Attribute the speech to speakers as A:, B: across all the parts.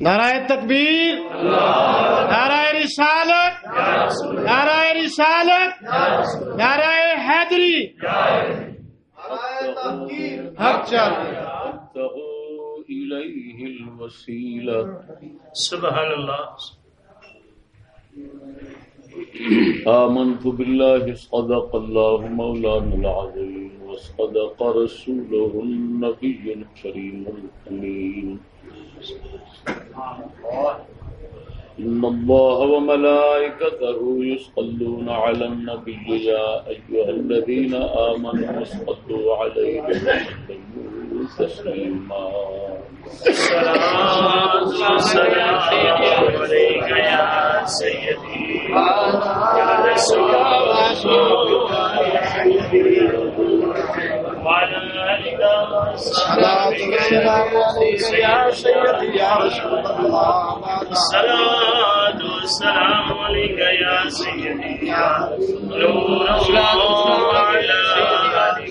A: نعرہ تکبیر نعرہ رسالت نعرہ رسالت نعرہ حیدری۔ حق چل
B: إليه الوسيلة
C: سبحان الله
B: آمنت بالله صدق الله مولانا العظيم وصدق رسوله النبي الكريم الأمين. إن الله وملائكته يصلون على النبي يا أيها الذين آمنوا صلوا عليه وسلموا. تسليما
C: الصلاة والسلام عليك يا سيدي يا رسول الله يا حبيبي وعلى يا سيدي يا رسول الله الصلاة والسلام عليك يا سيدي يا نور الله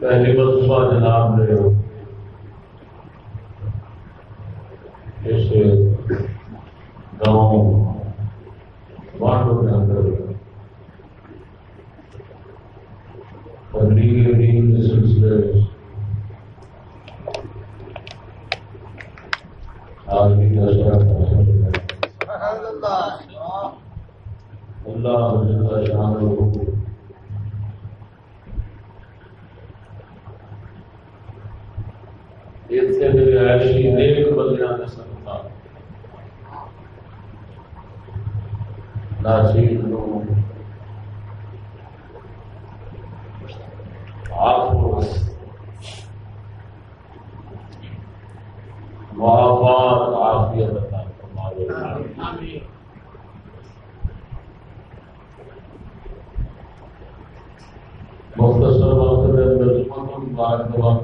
B: پہلی مرتبہ جناب نے اس گاؤں واٹو کے اندر تبلیغی دین کے سلسلے۔ آدمی کا
A: شرح اللہ
B: جل شانہ آپ وبرکاتہ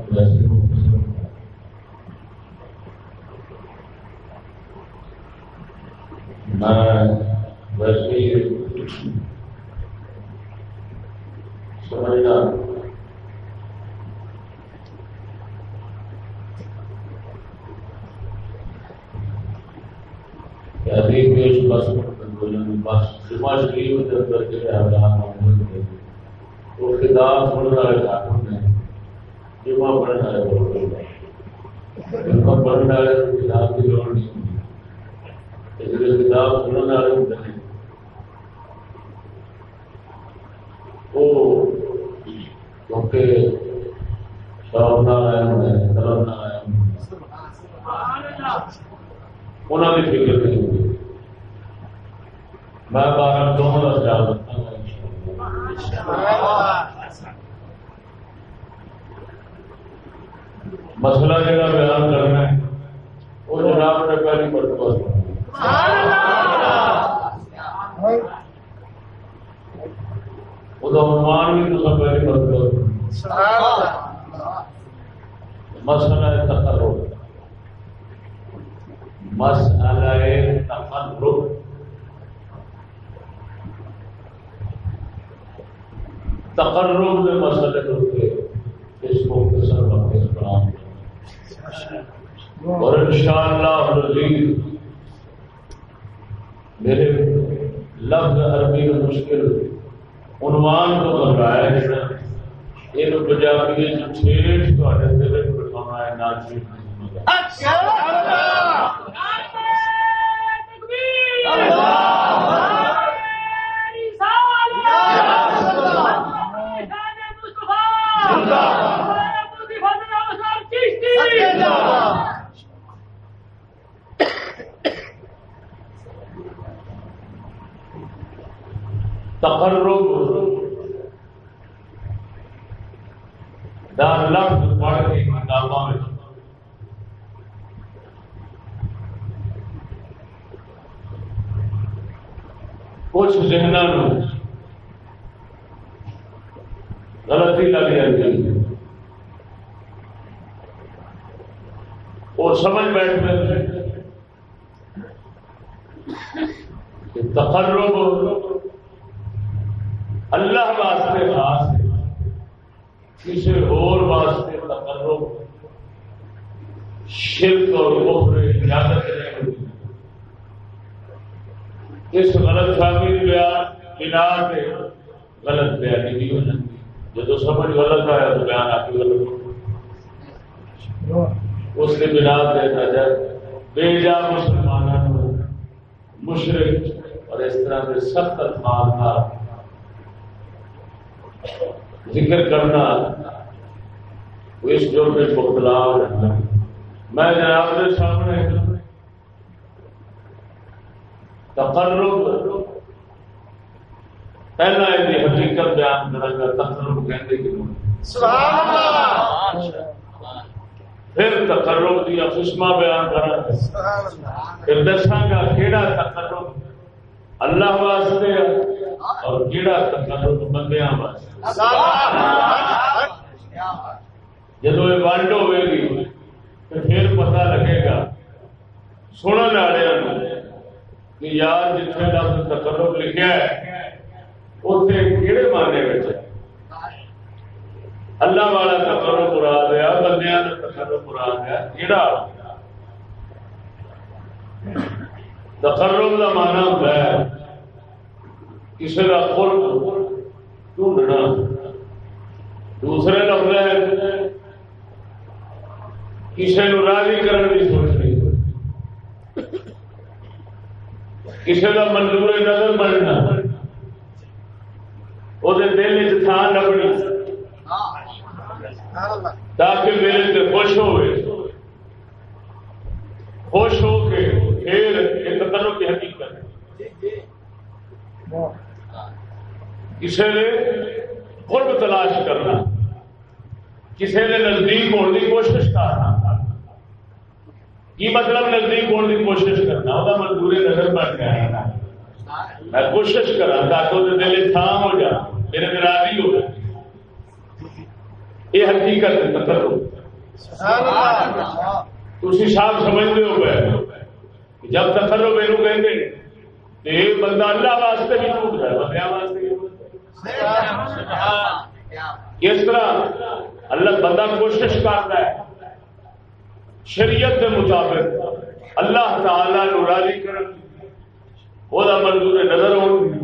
B: تقرب. دا لفظ پڑھ کے کتابوں میں کچھ ذہنوں غلطی لگ جاتی ہے وہ سمجھ بیٹھتے ہیں کہ تقرب اللہ واسطے خاص ہے کسی اور واسطے تقرب شرک اور کفر اجازت نہیں ہوتی اس غلط فہمی بیان بنا پہ غلط بیانی بھی ہو جاتی جب سمجھ غلط آیا تو بیان آپ کی غلط ہو اس کے بنا پہ بے جا مسلمانوں مشرق اور اس طرح کے سخت الفاظ کا ذکر کرنا وہ اس جو میں مبتلا ہے میں جناب کے سامنے تقرب پہلا یہ حقیقت بیان کرا گا تقرب
A: سبحان اللہ
B: پھر تقرب دیا قسمہ بیان کرا پھر دساں گا کیڑا تقرب۔ اللہ واسطے اور کیڑا تقرب بندیاں واسطے۔ جب یہ ونڈ ہوئے گی تو پھر پتہ لگے گا سننے والے کہ یار جتنے لفظ تقرب لکھا ہے اتنے کہڑے معنی میں اللہ والا تقرب مراد ہے بندیاں کا تقرب مراد ہے، کیڑا؟ تقرب کا مانا ہوتا ہے کسی کا قرب ڈھونڈنا دوسرے لفظ کسی نو راضی کرنے کی سوچنی کسی کا منظور نظر بننا وہ دل چ تھان لبنی۔ تاکہ میرے سے خوش ہوئے۔ خوش ہو کے پھر ایک تقرب کی حقیقت
A: جی
B: کسی نے قرب تلاش کرنا کسی نے نزدیک ہونے کی کوشش کرنا۔ کی مطلب نزدیک ہونے کی کوشش کرنا؟ وہ مزدوری نظر بن گیا میں کوشش کرا تاکہ وہ دل تھام ہو جا میرے راضی ہو جائے یہ حقیقت ہے تقرب تھی صاحب سمجھتے ہو گئے۔ جب تقرب میرے کہیں تو یہ بندہ اللہ واسطے بھی ٹوٹ جائے بندہ واسطے اس طرح اللہ بندہ کوشش کرتا ہے شریعت کے مطابق اللہ تعالی نو راضی کرن وہ منظور نظر ہوگی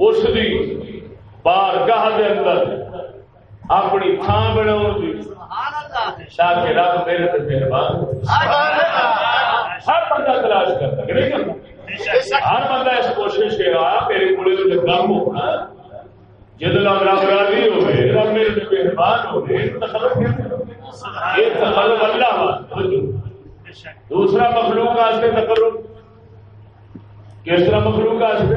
B: اس دی بارگاہ دے اندر اپنی تھان بناؤ دی تاکہ رب میرے مہربان۔ ہر بندہ تلاش کرتا کہ نہیں کرتا؟ ہر بندہ اس کوشش کے رہا میرے کولے تو کام ہونا جد رب رب راضی ہوئے، رب میرے مہربان ہوئے، یہ تخلق اللہ ہاں، دوسرا مخلوق واسطے تقرب۔ کس طرح مخلوق واسطے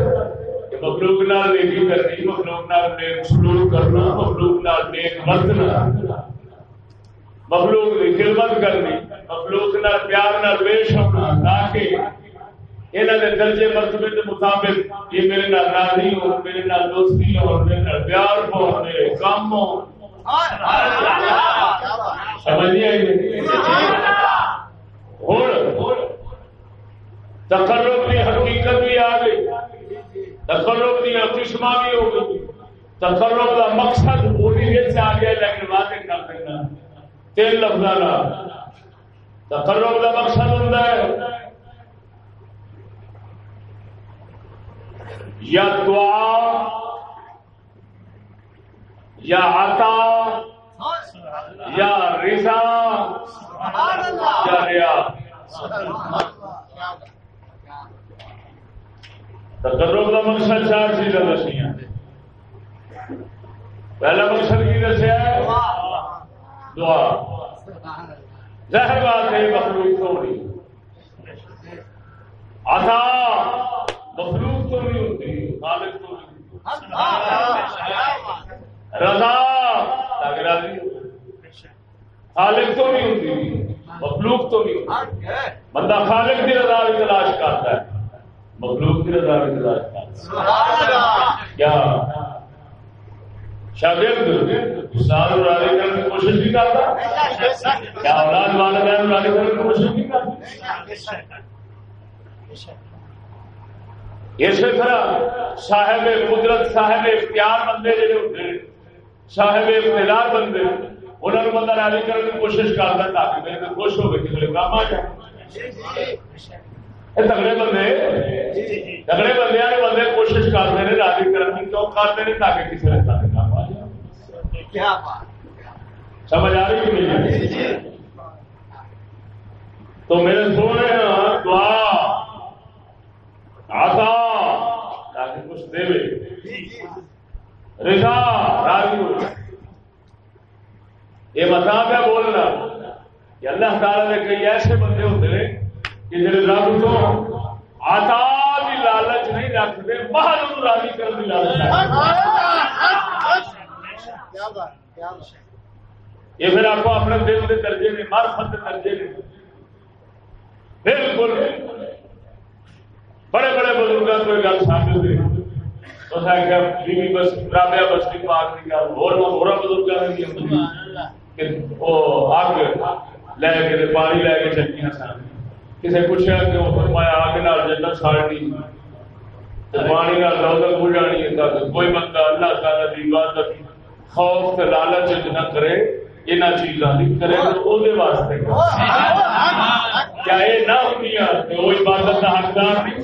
B: مخلوق نال نیکی کرنی، مخلوق نال نیک سلوک کرنا، مخلوق نال نیک ورتنا۔ مخلوق کی خدمت کرنی، مخلوق نال پیار نال پیش ہونا، تاکہ انہوں نے درجے مرتبے کے مطابق یہ میرے نال راضی ہو، میرے نال دوستی ہو، میرے نال پیار ہو، میرے کام ہو۔ سمجھ ہوں۔ تقرب کی حقیقت بھی آ گئی۔ تقرب کی قسم بھی ہو گئی۔ تقرب کا مقصد وہ بھی آ گیا، لیکن واضح کر دینا۔ تین لفظ تقرب کا مقصد ہوتا ہے۔ یا دعا، یا عطا، یا رضا، یا ریا۔ تقرب کا مقصد چار چیزیں دسیاں پہلا مقصد کی دسیا ہے، دعا۔ ظاہر بات ہے مخلوق تو نہیں۔ عطا۔ مخلوق تو نہیں ہوتی خالق رضا تاکہ راضی خالق تو نہیں ہوتی مخلوق تو نہیں ہوتی۔ بندہ خالق کی رضا بھی تلاش کرتا ہے مخلوق کی رضا بھی تلاش کرتا ہے۔ کیا؟ شاگرد استاد راضی کرنے کی کوشش بھی کرتا؟ کیا اولاد والدین راضی کرنے کی کوشش بھی کرتا؟ اسی طرح صاحب قدرت صاحب اختیار بندے جڑے ہوتے ہیں صاحب اقتدار بندے انہوں نے بندہ راضی کرنے کی کوشش کرتا تاکہ میرے خوش ہو گئے کسی کام آ جائے تگڑے بندے تگڑے بندے نے بندے کوشش کرتے ہیں راضی کرنے کی کیوں کرتے ہیں تاکہ کسی نے کام آ جائے۔ سمجھ آ رہی نہیں؟ تو میرے سونے دعا۔ آتا تاکہ کچھ دے رضا راضی ہو یہ مطلب ہے بولنا کہ اللہ تعالی نے کئی ایسے بندے ہوتے ہیں کہ جڑے رب تو آتا بھی لالچ نہیں رکھتے باہر راضی کرنے کی لالچ یہ پھر آپ کو اپنے دل کے درجے نے مارفت درجے نے بالکل۔ بڑے بڑے بزرگوں کو گل ہوئی بیوی بس رابعہ بستی پاک کی گل اور ہور بزرگوں نے اگ لے کے پانی لے کے سن۔ کسی پوچھا کہ وہ فرمایا اگ نال جنت ساڑنی پانی نال دولت بجانی ہے۔ کوئی بندہ اللہ تعالی کی عبادت خوف تے لالچ نہ کرے۔ یہاں چیزاں نہیں کرے وہ واسطے کیا یہ نہ ہوتی تو وہ عبادت کا حقدار نہیں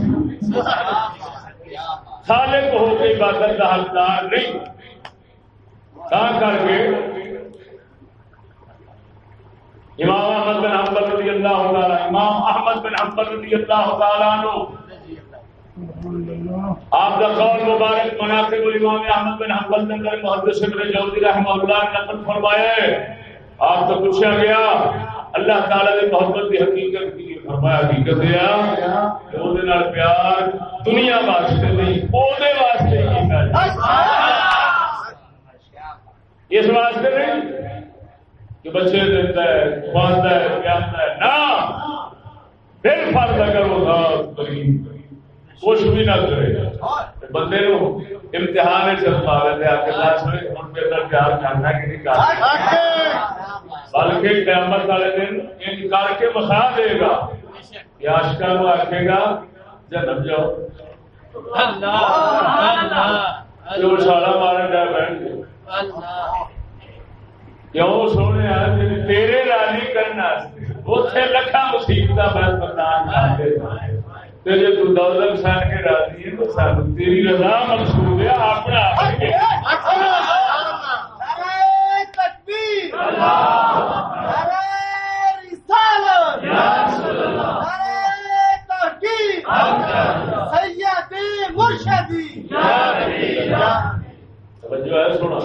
B: خالق ہو کے عبادت کا حقدار نہیں کر کے امام احمد بن حنبل رضی اللہ تعالی امام احمد بن حنبل رضی اللہ تعالی عنہ آپ کا قول مبارک مناسب الامام احمد بن حنبل نے اندر محدث ابن جوزی رحمہ اللہ نے نقل فرمایا ہے۔ آپ تو پوچھا گیا اللہ تعالی نے محبت کی حقیقت کی فرمایا حقیقت ہے وہ دے نال پیار دنیا واسطے نہیں او دے واسطے کیتا اس واسطے نہیں کہ بچے دیتا ہے کھواتا ہے پیاتا ہے نہ۔ پھر فرض اگر وہ تھا کچھ بھی نہ کرے۔ بندے نو امتحان آ کے اندر پیار کرنا کہ نہیں کرنا۔ بلکہ قیامت والے دن ان کر کے بخا دے گا۔ کو آخے گا جنم جاؤ۔ جا بیٹھ گئے کیوں سونے تیرے راضی کرنا اتنے لکھا مصیبت میں برداشت جی تو دولت کے راضی ہے تو تیری رضا ہے اپنا
A: مرشدی
B: توجہ ہے سونا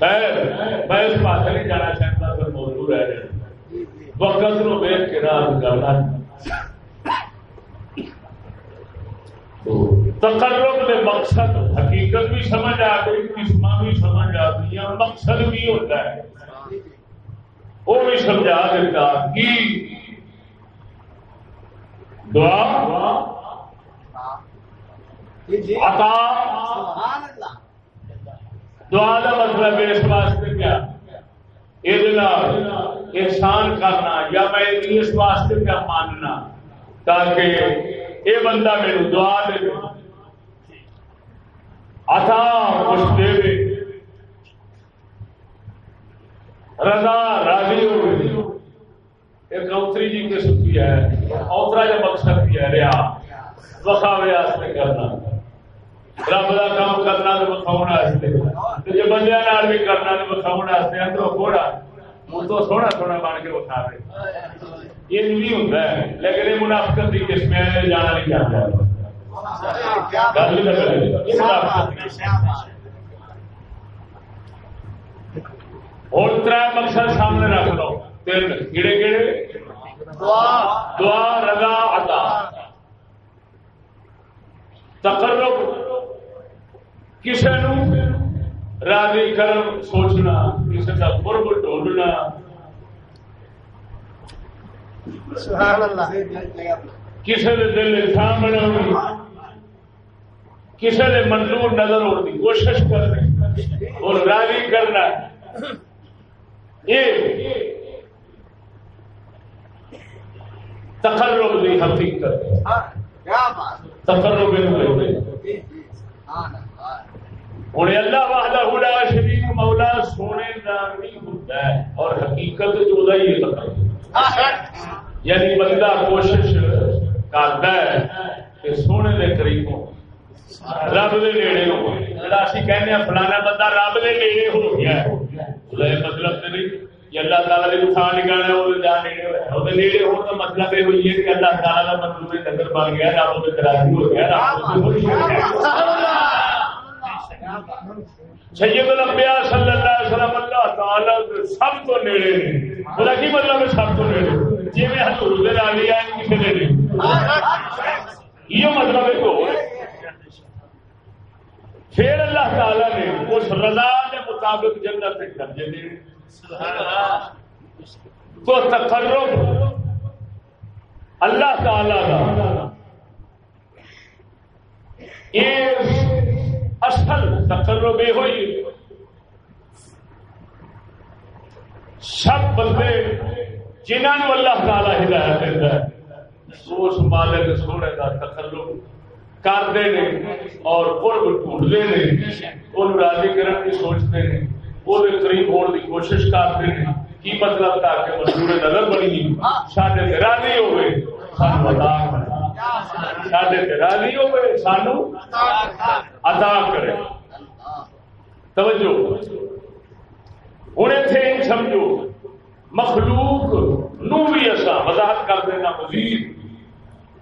B: خیر میں اس پاس نہیں جانا چاہتا پھر موضوع رہ رہے وقت نو دیکھ کے راز کرنا تقرب میں مقصد حقیقت بھی سمجھ آ گئی، قسمہ بھی سمجھ آ گئی مقصد بھی ہوتا ہے۔ وہ بھی سمجھا دیتا کی دعا عطا۔ دعا کا مطلب ہے اس واسطے کیا؟ یہ احسان کرنا یا میں اس واسطے کیا ماننا تاکہ یہ بندہ میرے دعا دے۔ عطا کچھ دے رضا راضی ہو گئی۔ ایک اوتری جی قسم کی ہے، اوترا جو مقصد کی ہے ریا۔ وقاوے واسطے کرنا۔ رب کا کام کرنا تو وکھاؤ جی بندے بھی کرنا تو وکھاؤ اندروں تھوڑا منہ تو سونا سونا بن کے یہ ہوتا ہے لیکن یہ منافقت کی قسم ہے جانا نہیں چاہتا اور تر مقصد سامنے رکھ لو تین کیڑے کیڑے دعا رضا عطا تقرب کسی نو راضی کرم سوچنا کسی کا قرب ڈھونڈنا کسی کے دل بنا کسی نے منظور نظر ہونے کی کوشش کرنی اور راضی کرنا یہ تقرب کی حقیقت تقرب ہوں اللہ واہدہ ہلا شریف مولا سونے کا نہیں ہوتا ہے اور حقیقت جو ہی ہے تقرب یعنی بندہ کوشش کرتا ہے کہ سونے دے قریب ہو رب دے نیڑے ہو۔ جڑا اسی کہنے ہیں فلانا بندہ رب دے نیڑے ہو گیا ہے۔ مطلب تے نہیں کہ اللہ تعالی دے تھان نکالنا وہ جا نیڑے ہو۔ او دے نیڑے ہو تو مطلب یہ ہوئی ہے کہ اللہ تعالی دا مطلب نظر بن گیا رب دے تراضی ہو گیا رب دے ہو گیا۔ سید الانبیاء صلی اللہ علیہ وسلم اللہ تعالی سب تو نیڑے نے۔ بولا کی مطلب ہے سب تو نیڑے۔ جی میں حضور دے راضی آئے کسی نے نہیں یہ مطلب ہے تو پھر اللہ تعالی نے اس رضا کے مطابق جنت کے درجے دے۔ تو تقرب اللہ تعالی کا یہ اصل تقرب یہ ہوئی۔ سب بندے جنہوں اللہ تعالی ہدایت دیتا ہے اس مالک سونے کا تقرب کرتے ہیں اور قرب ڈھونڈتے ہیں۔ وہ راضی کرنے کی سوچتے ہیں وہ قریب ہونے کی کوشش کرتے ہیں۔ کی مطلب تاکہ مزدور نظر بنی سڈے راضی ہوئے۔ سانو ادا سڈے راضی ہوئے سانو ادا کرے توجہ ہوں اتنے سمجھو مخلوق نو بھی اصا وضاحت کر دینا مزید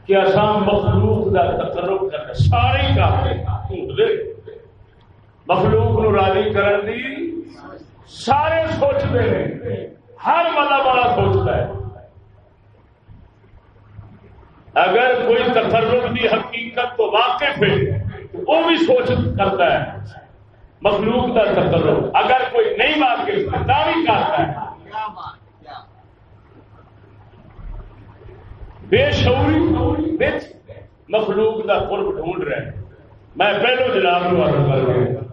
B: کہ آسان مخلوق کا تقرب کرنا سارے کام مخلوق نو راضی کرن دی سارے سوچتے ہیں ہر مطلب والا سوچتا ہے اگر کوئی تقرب کی حقیقت تو واقف ہے تو وہ بھی سوچ کرتا ہے۔ مخلوق کا تقرب اگر کوئی نہیں واقف ہے بھی کرتا ہے۔ بے شعوری مخلوق کا قرب ڈھونڈ رہے ہیں میں پہلو جناب کر رہا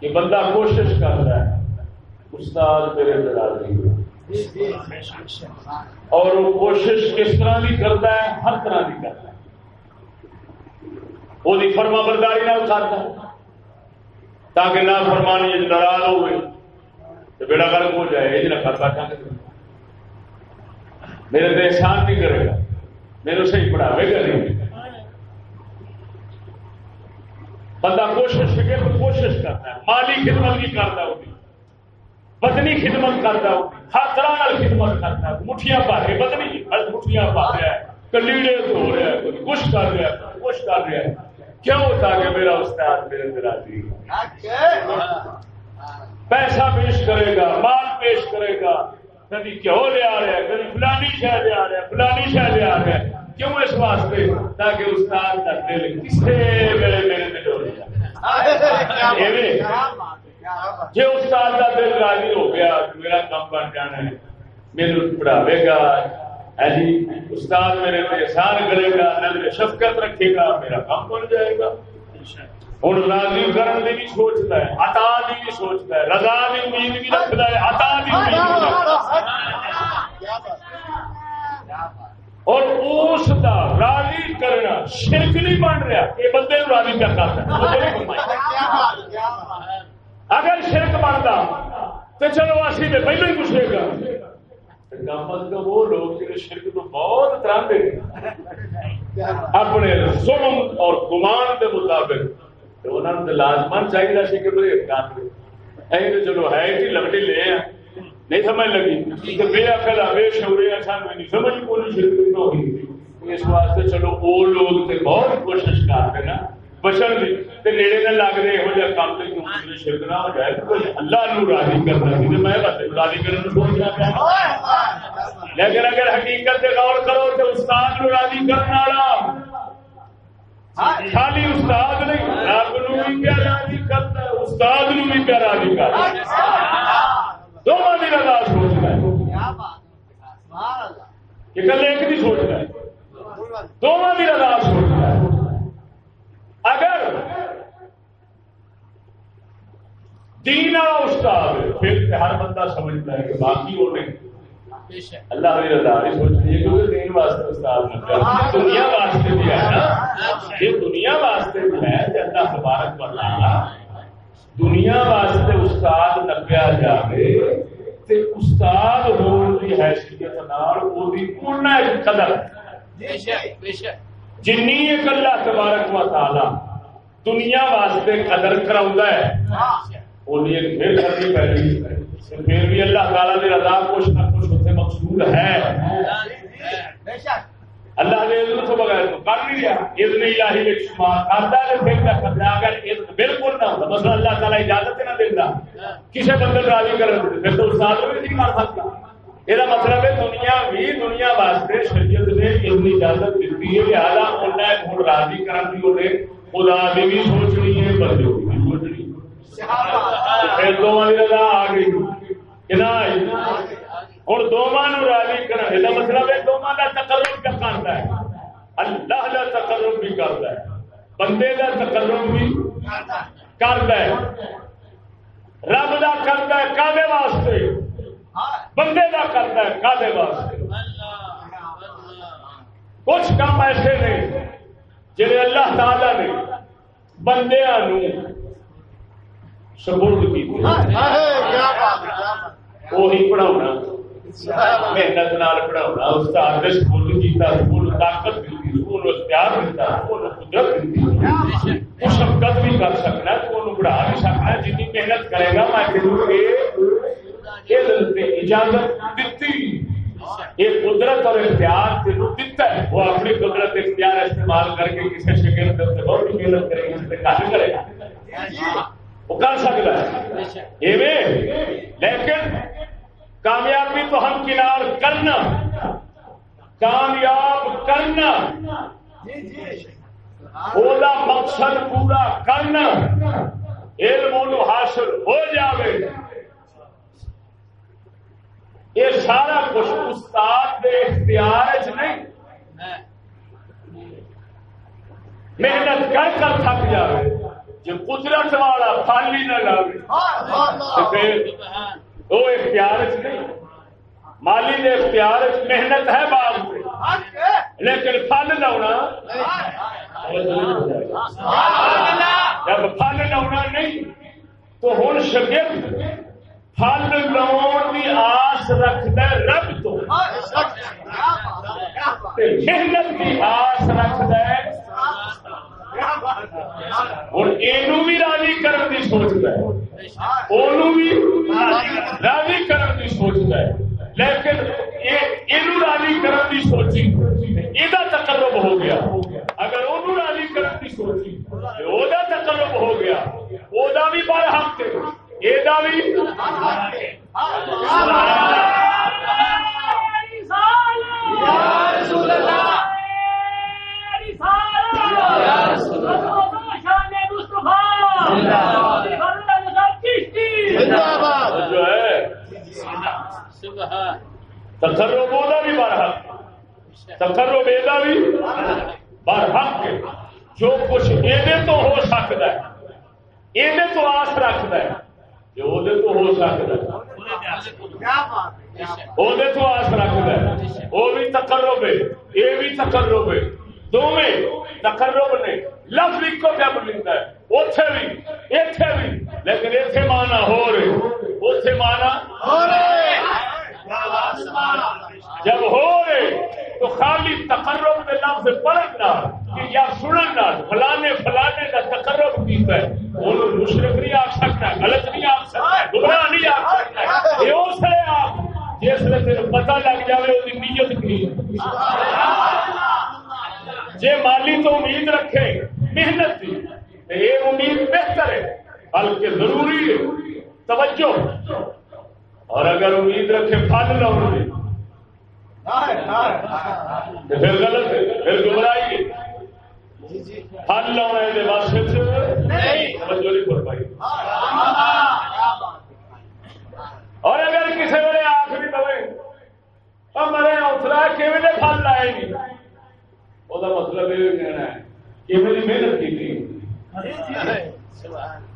B: کہ بندہ کوشش کر رہا ہے، استاد میرے دراز اور وہ کوشش کس طرح بھی کرتا ہے، ہر طرح بھی کرتا ہے۔ وہ فرما برداری نہ کرتا ہے۔ تاکہ نہ فرمانی ناراض ہوئے، تو بیڑا گرم ہو جائے، یہ نہ کر بیٹھا میرے تو احسان نہیں کرے گا۔ میرے صحیح پڑھاوے گا نہیں۔ بندہ کوشش کرے کوشش کرتا ہے۔ مالی خدمت بھی کرتا ہوگی بدنی خدمت کرتا ہر طرح خدمت کرتا ہے مٹھیاں پا کے بدنی مٹھیاں پا رہا ہے کلیڑے دھو رہا ہے کچھ کر رہا ہے کچھ کر رہا ہے۔ کیوں ہوتا کہ میرا استاد میرے دراجی پیسہ پیش کرے گا مال پیش کرے گا۔ کبھی کیوں لے آ رہا ہے؟ کبھی فلانی شہ لے آ رہا ہے فلانی شہ لے آ رہا ہے۔ کیوں اس واسطے؟ تاکہ استاد کا دل کسے میرے میرے دل ہو جی استاد کا دل راضی ہو گیا میرا کام بن جانا ہے میرے پڑھاوے گا۔ جی استاد میرے پہ احسان کرے گا نظر شفقت رکھے گا میرا کام بن جائے گا۔ ہوں راضی کرن بھی سوچتا ہے عطا دی بھی سوچتا ہے رضا دی امید بھی رکھتا ہے عطا دی اور اس کا راضی کرنا شرک نہیں بن رہا یہ بندے راضی کرتا ہے؟ اگر شرک بنتا تو چلو اسی نے پہلے ہی پوچھے گا۔ وہ لوگ شرک تو بہت طرح اپنے ظلم اور گمان کے مطابق۔ انہوں نے لازمان چاہیے سی کہ تو چلو ہے کہ لگڑی لے نہیں سمجھ لگی۔ بے عقل بے سان نہیں۔ سمجھ کو شرکت ہوگی اس واسطے چلو وہ لوگ تے بہت کوشش کرتے نا بچن دی تے نیڑے نہ لگ رہے ہو جائے کام تے کیوں شرک نہ ہو جائے؟ اللہ نو راضی کرنا سی میں بس راضی کرنے کو سوچ رہا لیکن اگر حقیقت غور کرو تو استاد نو راضی کرنا والا۔ خالی استاد نہیں، رب نو بھی کیا راضی کرتا ہے، استاد نو بھی کیا راضی کرتا ہے۔ دونوں کی رضا سوچنا ہے۔
A: کیا بات سبحان اللہ
B: کہ کل ایک نہیں سوچنا ہے۔ دونوں کی رضا سوچنا اگر دین والا استاد پھر ہر بندہ سمجھتا ہے کہ باقی وہ نہیں۔ اللہ کی رضا نہیں سوچنی ہے دین واسطے استاد مطلب دنیا واسطے بھی ہے نا۔ یہ دنیا واسطے بھی ہے کہ اللہ تبارک و تعالی دنیا واسطے استاد لگیا جائے تے استاد ہون دی حیثیت نال او دی پورنا قدر۔ جنی اللہ تبارک و تعالی دنیا واسطے قدر کراؤندا ہے اونی ایک پھر کرنی پہلی پھر بھی اللہ تعالی دی رضا کچھ نہ کچھ اتنے مقصود ہے اللہ نے اذن تو بغیر تو کر نہیں رہا اذن الہی ایک شمار کرتا ہے پھر کیا کرتا اگر اذن بالکل نہ ہوتا مثلا اللہ تعالیٰ اجازت نہ دیتا کسی بندے راضی کر پھر تو استاد بھی نہیں کر سکتا یہ مطلب ہے دنیا بھی دنیا واسطے شریعت نے اذن اجازت دیتی ہے لہٰذا انہیں ہوں راضی کرنے کی انہیں خدا بھی سوچنی ہے، بندے کی بھی سوچنی ہے۔ پھر دونوں کی رضا آ گئی۔ کہ نہ آئی۔ ہوں دونوں راضی مطلب ہے دونوں کا تقرب کیا کرتا ہے؟ اللہ کا تقرب بھی کرتا ہے۔ بندے کا تقرب بھی کرتا ہے۔ رب کا کرتا ہے کادے واسطے۔ بندے کا کرتا ہے واسطے۔ کچھ کام ایسے نے جنہیں اللہ تعالی نے بندیا سپرد کی وہی پڑھاؤنا محنت نال پڑھاؤنا استاد نے سکول کیتا سکول طاقت دیتی سکول اختیار دیتا سکول قدرت دیتی شفقت بھی کر سکنا تو پڑھا بھی سکنا جتنی محنت کرے گا میں ضرور اجازت دیتی یہ قدرت اور اختیار تینوں دیتا ہے۔ وہ اپنی قدرت اختیار استعمال کر کے کسی شکل سے بہت محنت کرے گا اس کرے۔ گا وہ کر سکتا ہے۔ یہ لیکن کامیابی تو ہم کنار کرنا، کامیاب کرنا، اولا مقصد پورا کرنا، علم حاصل ہو جاوے۔ یہ سارا کچھ استاد کے اختیار چ نہیں محنت کر کر تھک جائے جو قدرت والا پھالی نہ لاوے۔ وہ اختیار چ نہیں مالی دے اختیار چ محنت ہے باغ میں لیکن پھل لاؤنا۔ جب پھل لاؤنا نہیں، تو ہوں شگرد۔ پھل لاؤن کی آس رکھد رب تو۔ محنت کی آس رکھد ہوں یہ بھی راضی کرنے کی سوچتا ہے بھی راضی کرنے کی سوچتا ہے لیکن یہ راضی کرنے کی سوچی۔ یہ تقرب ہو گیا۔ اگر وہ راضی کرنے کی سوچی وہ تقرب ہو گیا۔ وہ بھی بڑا حق ہے یہ بھی جو ہے تقرب وہ بھی بڑا حق تقرب بھی بڑا جو کچھ یہ تو ہو سکتا ہے یہ تو آس رکھتا ہے۔ جو وہ تو ہو سکتا ہے۔ وہ تو آس رکھتا ہے۔ وہ بھی تقرب ہے۔ یہ بھی تقرب ہے۔ دونوں تقرب نے لفظ ایک جب لیتا ہے۔ اتے بھی اتے بھی۔ لیکن اتنے مانا ہو رہے۔ اتے مانا
A: ہو رہے۔
B: جب ہو رہے تو خالی تقرب کے لفظ پڑھنا کہ یا سننا فلانے فلانے کا تقرب کیتا ہے۔ انہوں مشرق نہیں آ سکتا، غلط نہیں آ سکتا، گمراہ نہیں آ سکتا۔ یہ اس ہے آپ، جس نے تین پتہ لگ جائے وہ نیت کی۔ جے مالی تو امید رکھے، محنت کی یہ امید بہتر ہے، بلکہ ضروری ہے۔ توجہ۔ اور اگر امید رکھے، پھل لاؤ گے۔ پھر غلط پھر گمراہی پھل لاؤنا توجہ نہیں
A: بات
B: اور اگر کسی ویلے آخ بھی پوے مرے اوترا کیون نے پھل لائے نہیں؟ وہ مطلب یہ کہنا ہے میری محنت کی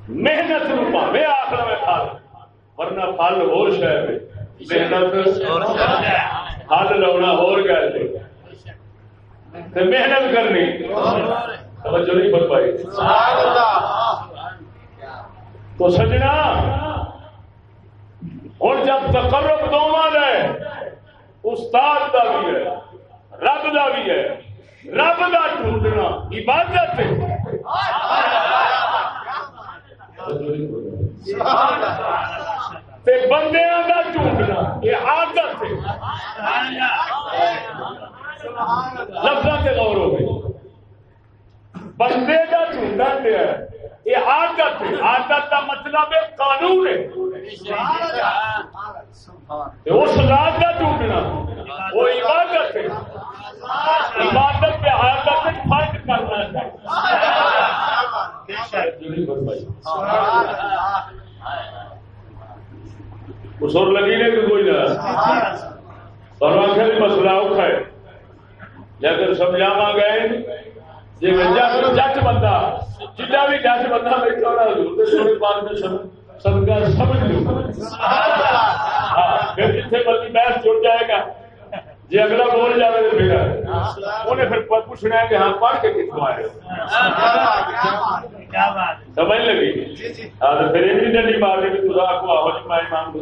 B: محنت پاوے آخ لو پھل ورنہ پھل ہو شہر محنت پھل لاؤنا ہو گئے محنت کرنی۔ توجہ نہیں فرمائی۔
A: سبحان اللہ
B: تو سجنا۔ ہوں جب تقرب دونوں ہے استاد کا بھی ہے، رب کا بھی ہے۔ رب کا ڈھونڈنا عبادت ہے
A: سبحان اللہ
B: تے بندیاں ڈھونڈنا یہ عادت ہے۔ غور گئی۔ بندے کا ڈھونڈن ہے یہ عادت ہے۔ عادت مطلب ہے قانون ہے۔ تے اس رات کا ڈھونڈنا وہ عبادت ہے۔ عبادت پہ عادت سے فرق کرنا چاہیے
A: سبحان اللہ۔
B: سر لگی نے کہ کوئی نہ۔ اور آخر بھی مسئلہ اوکھا ہے۔ لیکن سمجھاوا گئے جی جج بندہ۔ جنا بھی جج بندہ بیٹھا ہونا سونے پاک میں سب کا سمجھ لو ہاں پھر جتنے بحث جڑ جائے گا۔ جی اگلا بول جائے تو پھر انہیں پھر پوچھنا ہے کہ ہاں پڑھ کے آئے؟
A: کیا
B: سمجھ لگی؟
A: جی جی۔
B: ہاں تو پھر یہ ڈنڈی مار دی کہ خدا کو آواز میں امام نے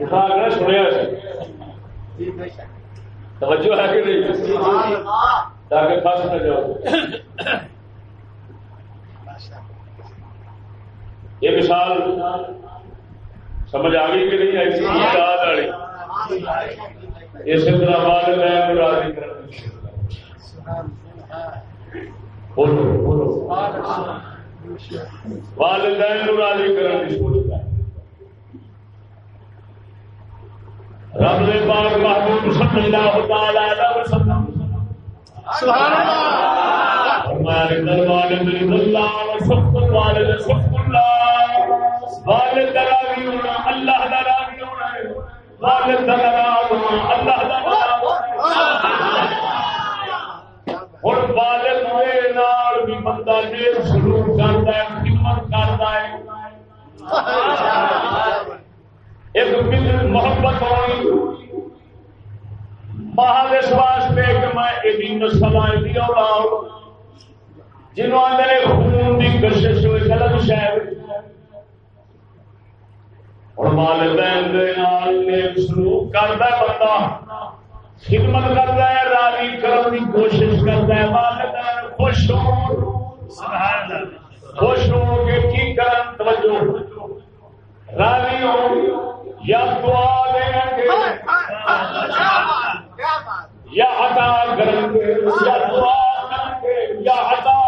B: خدا نے سنیا سی
A: جی
B: توجہ ہے کہ نہیں؟ تاکہ پھنس نہ جاؤ۔ یہ مثال سمجھ آ گئی کہ نہیں آئی تھی یاد والی۔ اسی طرح کرنا بولو بولو۔ والدین راضی کرنے کی سوچ ہے رب نے پاک محبوب صلی اللہ تعالی علیہ وسلم۔
A: سبحان اللہ
B: فرمایا کہ والد اللہ وسب والد سب اللہ۔ والد راضی ہونا اللہ دا راضی ہونا ہے والد دا راضی ہونا اللہ دا راضی ہونا ہے اور والد کے نال بھی بندہ سلوک کرتا ہے خدمت کرتا ہے۔ ایک دل محبت ہونی محل اس واسطے کہ میں نسل آئی دی اولاد جنہوں آدھے خون کی کشش ہوئی غلط شہر اور والدین دے نال نیک سلوک کرتا ہے بندہ۔ خدمت کرتا ہے راضی کرنے کی کوشش کرتا ہے۔ والدین خوش ہو خوش ہو کے کی کرن توجہ۔ راضی ہو یا دعا دیں گے
A: کیا بات
B: یا عطا کریں گے یا دعا کریں گے یا عطا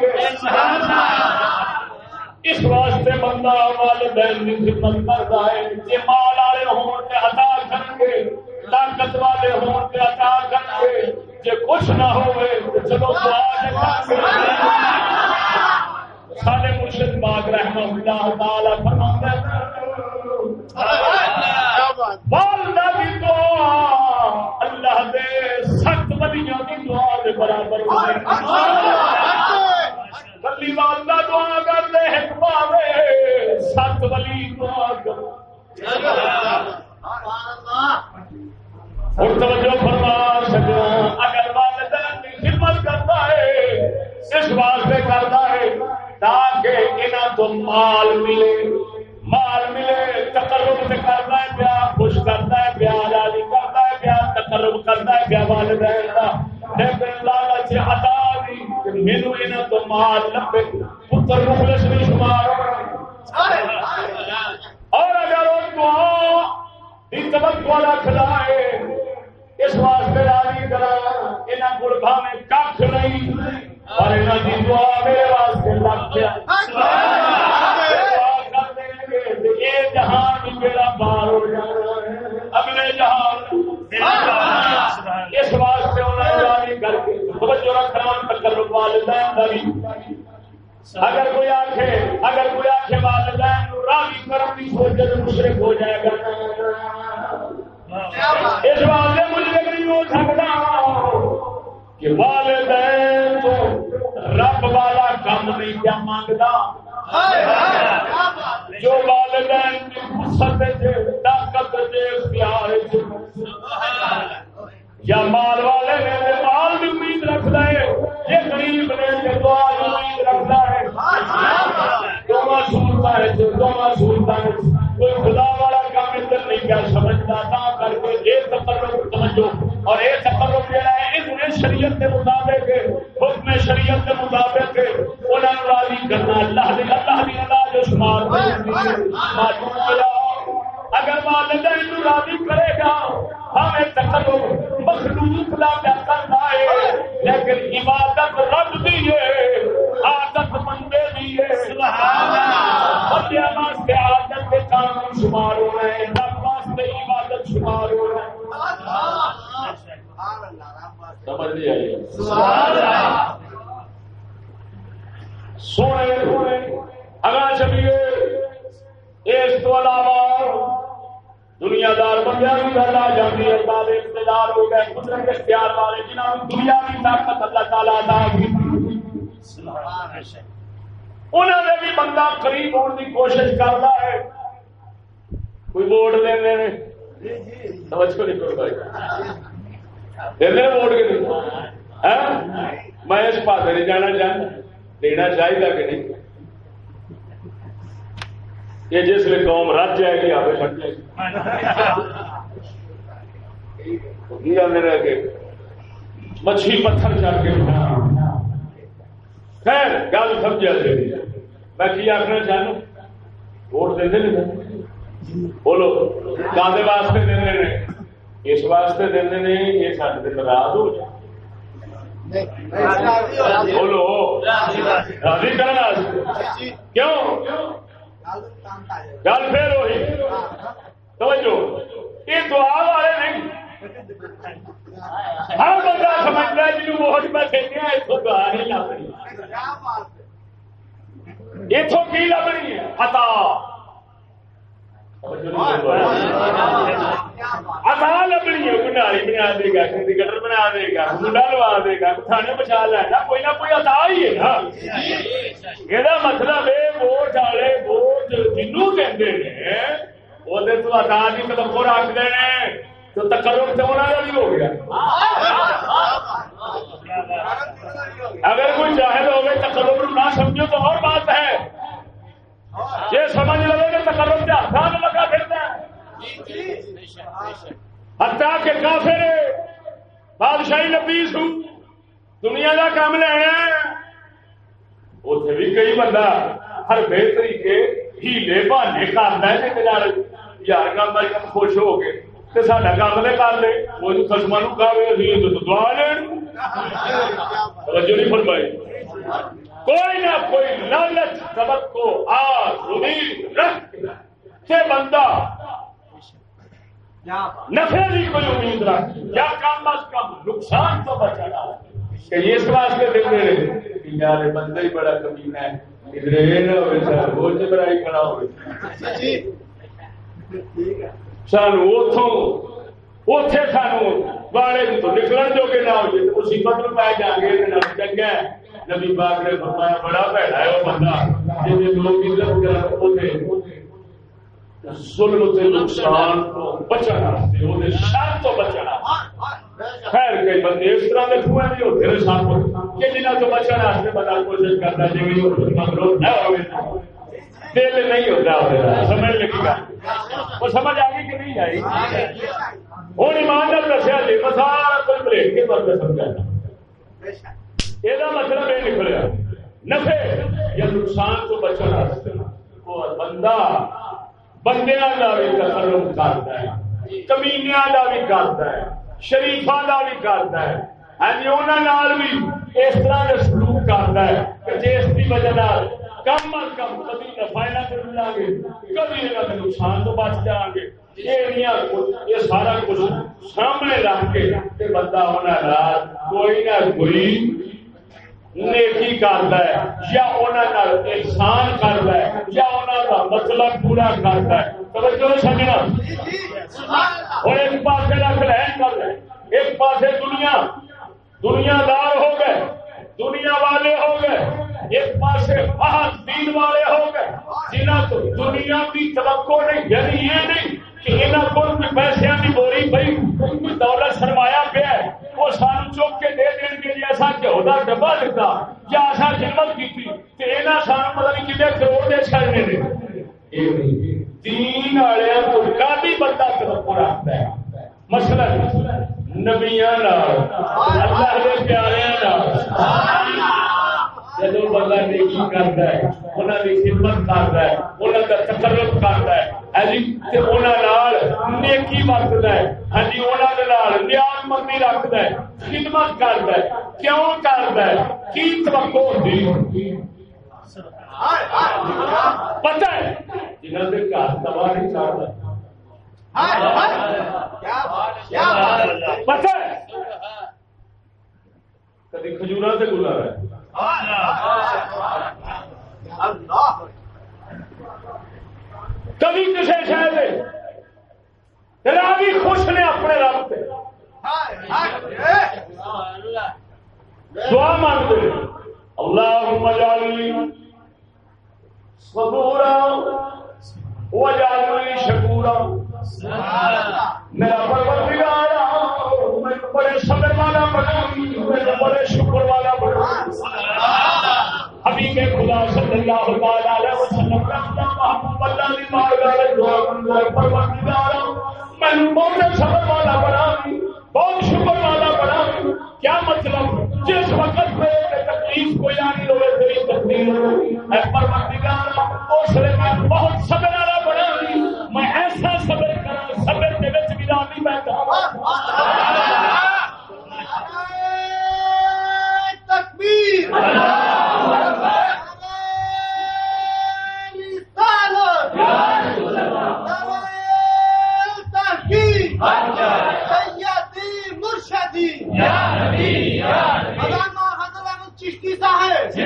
B: کریں گے۔ اس واسطے بندہ والدین کی خدمت کرتا ہے یہ مال والے ہون تے عطا کریں گے طاقت والے ہون تے عطا کریں گے جے کچھ نہ ہوئے تو چلو دعا دے کریں سارے مرشد پاک رحمہ اللہ تعالی فرماتے ہیں
A: کیا بات
B: والدہ دی دعا، اللہ دے سخت ولیاں دی دعا دے برابر ولی والدہ دعا کر دے پاوے سخت ولی دعا کر اور توجہ فرما سکو، اگر والدین کی خدمت کرتا ہے، اس واسطے کرتا ہے، تاکہ مال ملے۔ مال ملے، تقرب سے کرتا ہے پیا خوش کرتا ہے پیا راضی کرتا ہے پیا تقرب کرتا ہے پیا والدین کا لیکن لالچ عطا دی مینوں انہاں تو مال لبے، پتر مخلص نہیں شمار اور اگر وہ دعا کی توقع رکھتا ہے اس واسطے راضی کرا یہاں کو بھاوے کھ نہیں، اور یہاں کی دعا میرے واسطے لگ گیا جہان میرا بار ہو جانا اگلے جہان والدین کا بھی اگر کوئی آخے اگر کوئی آخے والدین راضی کرنے کی سوچے تو مشرق ہو جائے گا یہ جس میں قوم رج جائے گی آگے بڑھ جائے گی۔ مچھلی پتھر چڑھ کے خیر، گل سمجھا جی میں کی آخنا چاہوں ووٹ دے دے بولو کادے واسطے دے نے؟ اس واسطے دے نے یہ سارے ناراض ہو جائے۔ بولو، راضی کرنا کیوں؟ گل پھر توجہ۔ یہ دعا والے نہیں۔ ہر بندہ سمجھتا ہے جنوب ووٹ میں اتوں دعا نہیں لبنی۔ اتوں کی لبنی ہے؟ ادا لبنی ہے کنڈاری بنا دے گا گٹر بنا دے گا منڈا لوا دے گا تھانے بچا لینا کوئی نہ کوئی ادا ہی ہے نا۔ یہ مطلب ہے ووٹ والے ووٹ جنو کہ وہ تو ادا کی مطلب رکھتے ہیں تو تکرم تو انہوں کا بھی ہو گیا اگر کوئی جاہل ہوگا تکرم نہ سمجھو تو اور بات ہے یہ سمجھ لو کہ تکرم کے ہاتھ میں لگا پھرتا ہے ہتا کے کافر بادشاہی نبیس ہوں دنیا کا کام لینا اتنے بھی کئی بندہ ہر بے طریقے ہیلے بہانے کرتا ہے یار کام خوش ہو گئے۔ تو ساڈا کام کر لے۔ وہ نو دعا لین۔ توجہ نہیں فرمائی۔ کوئی نہ کوئی لالچ سبق کو آج امید رکھ سے بندہ نفے کی کوئی امید رکھ، یا کم از کم نقصان تو بچانا کہ اس واسطے رہے۔ یار بندہ ہی بڑا کمینہ ہے۔ اتے سانو والے تو نکلن جو کہ نہ ہو مصیبت میں پائے گے چنگا نبی پاک نے فرمایا، بڑا بھڑا ہے وہ بندہ۔ جی لوگ عزت کر ظلم نقصان تو بچنا شر تو بچنا خیر کئی بندے اس طرح کے کھوئے بھی ہوتے ہیں ساتھ کہ جنہیں تو بچنا بندہ کوشش کرتا ہے جی نہ ہوئے۔ دل نہیں ہوتا سمجھ لگی گا وہ سمجھ آ گئی کہ نہیں آئی؟ ہوں ایمان دسیا جی میں سارا کوئی بریک کے بارے سمجھا یہ مطلب یہ نکلیا نفے یا نقصان کو تو بچنا بندہ بندیا کا بھی تقرب کرتا ہے کمینیا کا بھی کرتا ہے۔ شریفا کا بھی کرتا ہے۔ ہاں جی، انہوں بھی اس طرح کے سلوک کرتا ہے کہ جس کی وجہ کم از کم کبھی نفا نہ کر لیں گے کبھی نہ نقصان تو بچ جائیں گے یہ سارا کچھ سامنے رکھ کے بندہ ہونا رات کوئی نہ کوئی نیکی کرتا ہے، یا انہوں نال احسان کرتا ہے، یا انہوں کا مطلب پورا کرتا ہے۔ توجہ سمجھنا۔ اور ایک رکھ کر ایک دنیا دنیا دار ہو گئے، دنیا والے ہو گئے۔ ایک باہر دین والے ہو گئے۔ جنہ تو دنیا کی توقع نہیں یعنی یہ نہیں کہ یہاں کو پیسے کی بوری پی دولت سرمایا پیا ہے، وہ سان چوک کے دے دین کے لیے ایسا ڈبا دیتا یا ایسا خدمت کی یہاں سان پتا نہیں کتنے کروڑ دے چڑنے دین والے کو کافی بندہ توقع رکھتا ہے مسئلہ نبیا اللہ کے پیارے جب بندہ نیکی کرتا ہے انہوں کی خدمت کرتا ہے انہوں کا تقرب کرتا ہے ہاں نیکی برتتا ہے ہاں جی انہوں نیاز مندی رکھتا ہے خدمت کرتا ہے کیوں کرتا ہے کی توقع ہوتی پتہ ہے؟ جنہوں نے گھر تباہ نہیں کرتا پتہ ہے؟ کدی کھجورا سے گزارا کبھی کسی شہر بھی خوش نے اپنے رب سے دعا مانگتے اللہ مجالی صبورا وجالی شکورا میرا پروردگار میں بڑے صبر والا بنا میں بڑے شکر والا بنا ابھی کے خدا صلی اللہ علیہ وسلم محبوب اللہ کی بارگاہ میں دعا کرنا پروردگار میں بہت صبر والا بنا، بہت شکر والا کیا مطلب؟ جس وقت میں تکلیف کو یعنی ہوئے تیری تکلیف اے پروردگار اس لیے میں بہت صبر والا بنا میں ایسا صبر کرا صبر کے وچ بھی نہیں بیٹھا
A: تکبیر مرشدی مولانا حضرت چشتی صاحب۔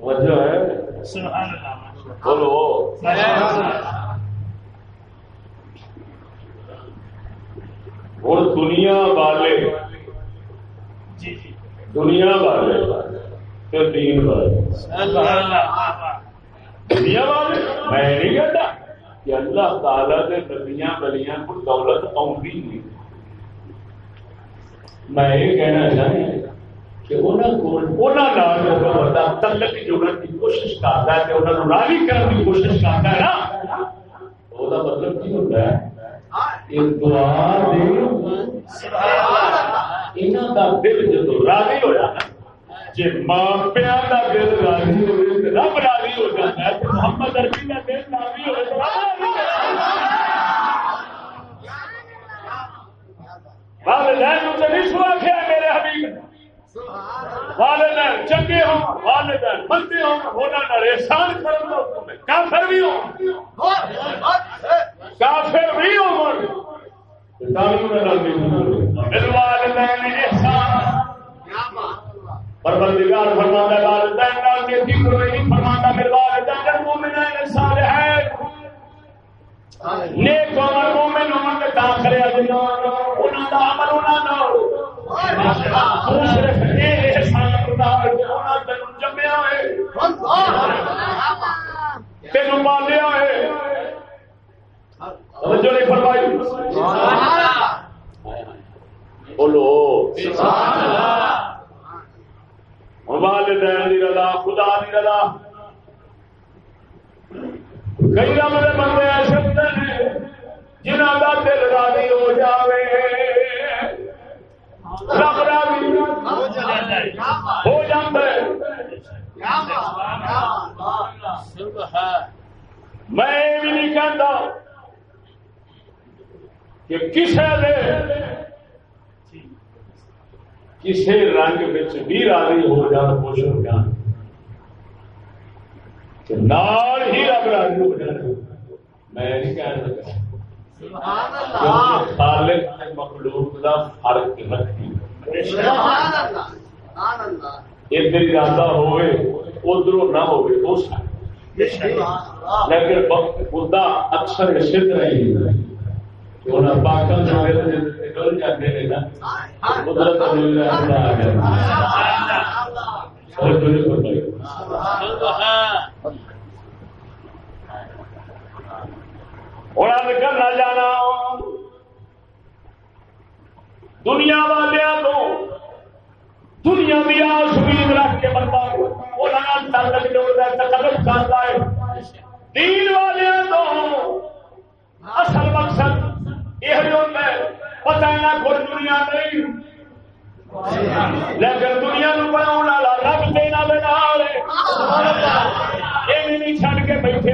B: وجہ ہے۔
C: سبحان اللہ
B: بولو۔ ہوں دنیا والے۔ دنیا والے۔ تو دین والے۔
C: سبحان
B: دنیا والے؟ میں نہیں کہتا کہ اللہ تعالی کے نبیاں بلیاں کو دولت آؤں میں یہ کہنا چاہتا کہ انہوں کو بندہ تلک جڑن کی کوشش کرتا ہے کہ انہوں نے راضی کرنے کی کوشش کرتا ہے نا۔ وہ مطلب کی ہوتا ہے؟ انہوں کا دل جدو راضی ہو جاتا جی ماں پیا کا دل راضی ہوئے رب راضی ہو جاتا ہے محمد عربی کا دل راضی راضی ہو جاتا والدین تو نہیں سنا کیا میرے حبیب والدین چنگے ہوں، والدین بندے ہوں، ہونا نہ احسان کرن دو تمہیں کافر بھی ہوں۔ کافر بھی ہوں۔ بالوالدین احسان۔ پروردگار فرماتا والدین نال نیکی کرو نہیں فرماتا، میرے والدین المؤمنین صالحین نیک عمل مومن عمل کے داخلے اجنا انہاں دا عمل انہاں نال دوسرے اے احسان خدا کہ انہاں تینوں جمیا ہے۔ تینوں پالیا ہے توجہ نہیں فرمائی۔ بولو۔ والدین دی رضا خدا دی رضا۔ کئی رب دے بندے ایسے ہوتے ہیں جنہ کا دل راضی ہو جاوے رب راضی ہو جاتا ہے میں بھی نہیں کہتا کہ کسے دے کسی رنگ بھی راضی ہو جانا خوش ہو جانا کہ نال ہی رب راضی ہو جانا میں نہیں کہہ سکتا۔ کیونکہ خالق کے مخلوق کا فرق رکھتی
A: سبحان اللہ
B: ادھر ارادہ ہوئے ادھر نہ ہوئے ہو سکتا۔ لیکن خدا اکثر سدھ رہی پاکستان نکل جاتے ہیں نا قدرت آ گیا ہوں کرنا جانا۔ دنیا والوں تو دنیا بھی آس امید رکھ کے بندہ تعلق جوڑتا ہے تکلف کرتا ہے۔ دین والوں تو اصل مقصد یہ ہوتا ہے، پتہ نہ کوئی دنیا نہیں۔ لیکن دنیا نو بنا رب دینا یہ نہیں چڑھ کے بیٹھے۔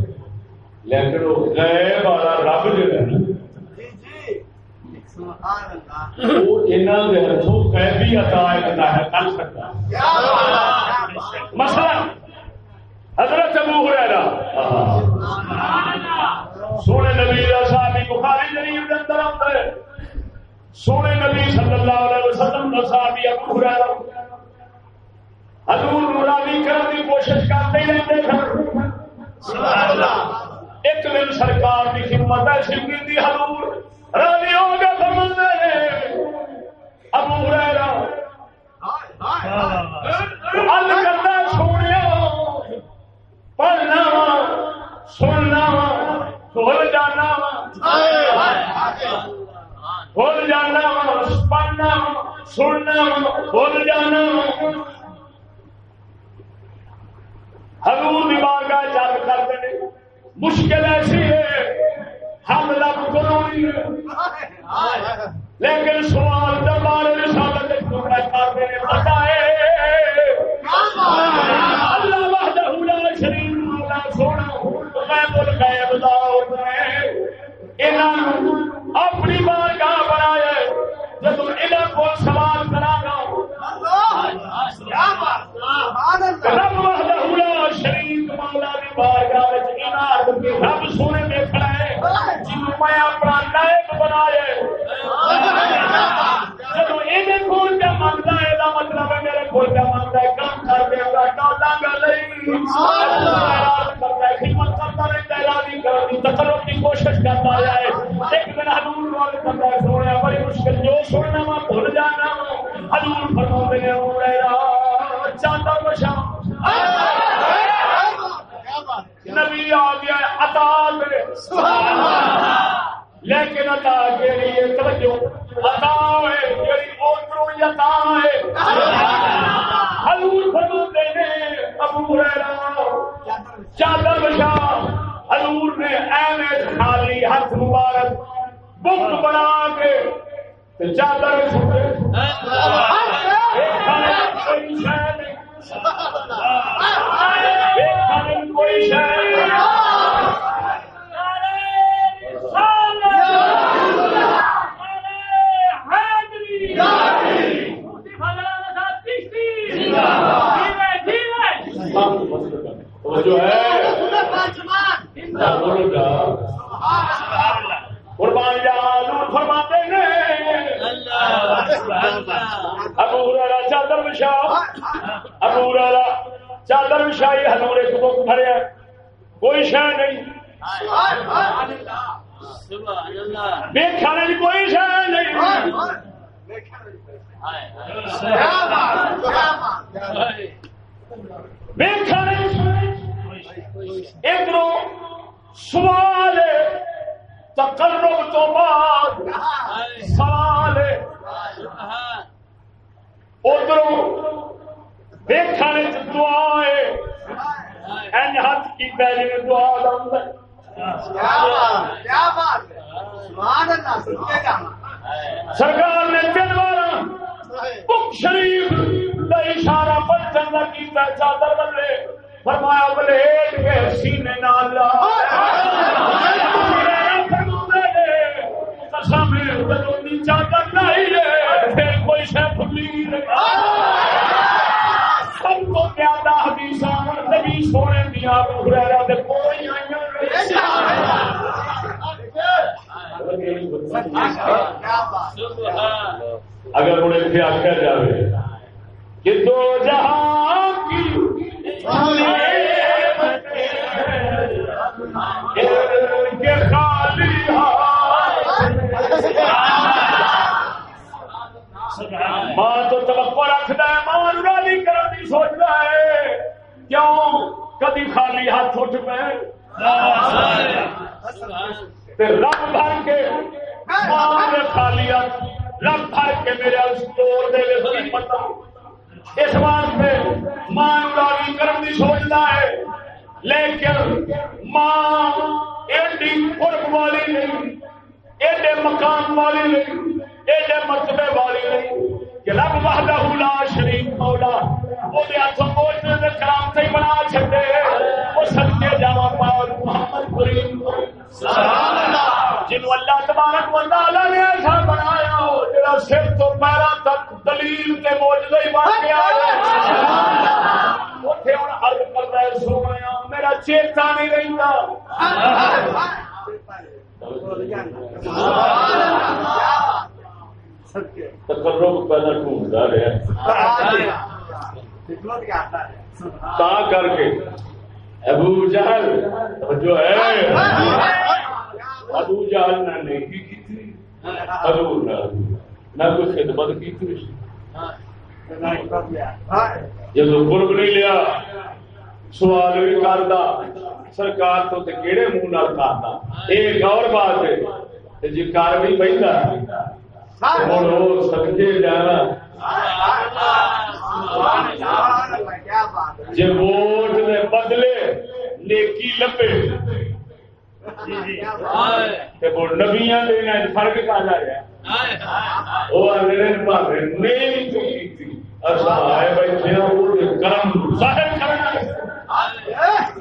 B: لیکن وہ غیب والا رب جو ہے نا مسئلہ حضرت ابو ہریرہ۔ سونے نبی صحابی بخاری شریف کے اندر آتا ہے۔ سونے نبی صلی اللہ علیہ وسلم کا صحابی ابو ہریرہ۔ حضور مرادی کرنے کی کوشش کرتے ہی رہتے ایک دن سرکار کی خدمت ہے سنگی دی حضور۔ راضی ہو گئے فرماندے۔ ابو ہریرہ۔ اللہ کرتا سونے پڑھنا وا، سننا وا۔ بھول جانا وا۔ بھول جانا وا، پڑھنا وا، سننا وا، بھول جانا وا۔ حضور دیوار کا چل کر دیں مشکل ایسی ہے ہم لب کو لیکن سوال دربار رسالت اشارہ پڑھ کا کیتا چادر بلے فرمایا بلیٹ کے سینے نال لا۔ قسم ہے چادر نہیں ہے پھر کوئی شے سب کو زیادہ حدیث نبی سونے دیا ہریرا دے کوئی اگر انہیں اتنے آخیا جائے کہ دو جہاں کی خالی ماں تو توقع رکھتا ہے، ماں رالی کرنے سوچتا ہے۔ کیوں؟ کدی خالی ہاتھ اٹھ پہ رب بھر کے ماں خالی ہاتھ، رب بھر کے میرے اسٹور دے پتا اس واسطے ماں رالی کرنے سوچتا ہے۔ لیکن ماں ایڈی قرب والی نہیں، ایڈے مقام والی نہیں، ایڈے مرتبے والی نہیں کہ رب وحدہ لا شریف مولا، وہ دے ہاتھوں پوچھنے دے کرام سے ہی بنا چھڑے وہ صدقے جاوا پاک محمد کریم۔ سبحان اللہ۔ جنو اللہ تبارک و تعالی نے ایسا بنایا ہو، جڑا سر تو پیرا تک دلیل کے موجودہ ہی بن گیا اوتھے ہن عرض کر رہے سونیا ہاں، میرا چیتا نہیں رہندا۔ تقرب پہلا ڈھونڈتا رہا تا کر کے ابو جہل جو ہے۔ ابو جہل نے نیکی کی حضور نہ نہ کوئی خدمت کی تھی جب قرب نہیں لیا، سوال بھی کرتا سرکار تو تے کیڑے منہ نال کرتا یہ غور بات ہے جی کر بھی بہتا ہوں وہ سدکے جانا۔ جی ووٹ دے بدلے نیکی لبے۔ نبیاں دینا فرق کہا جا رہا وہ آدھے بھاوے نہیں تو کی آئے بیٹھے کرم ظاہر کرنا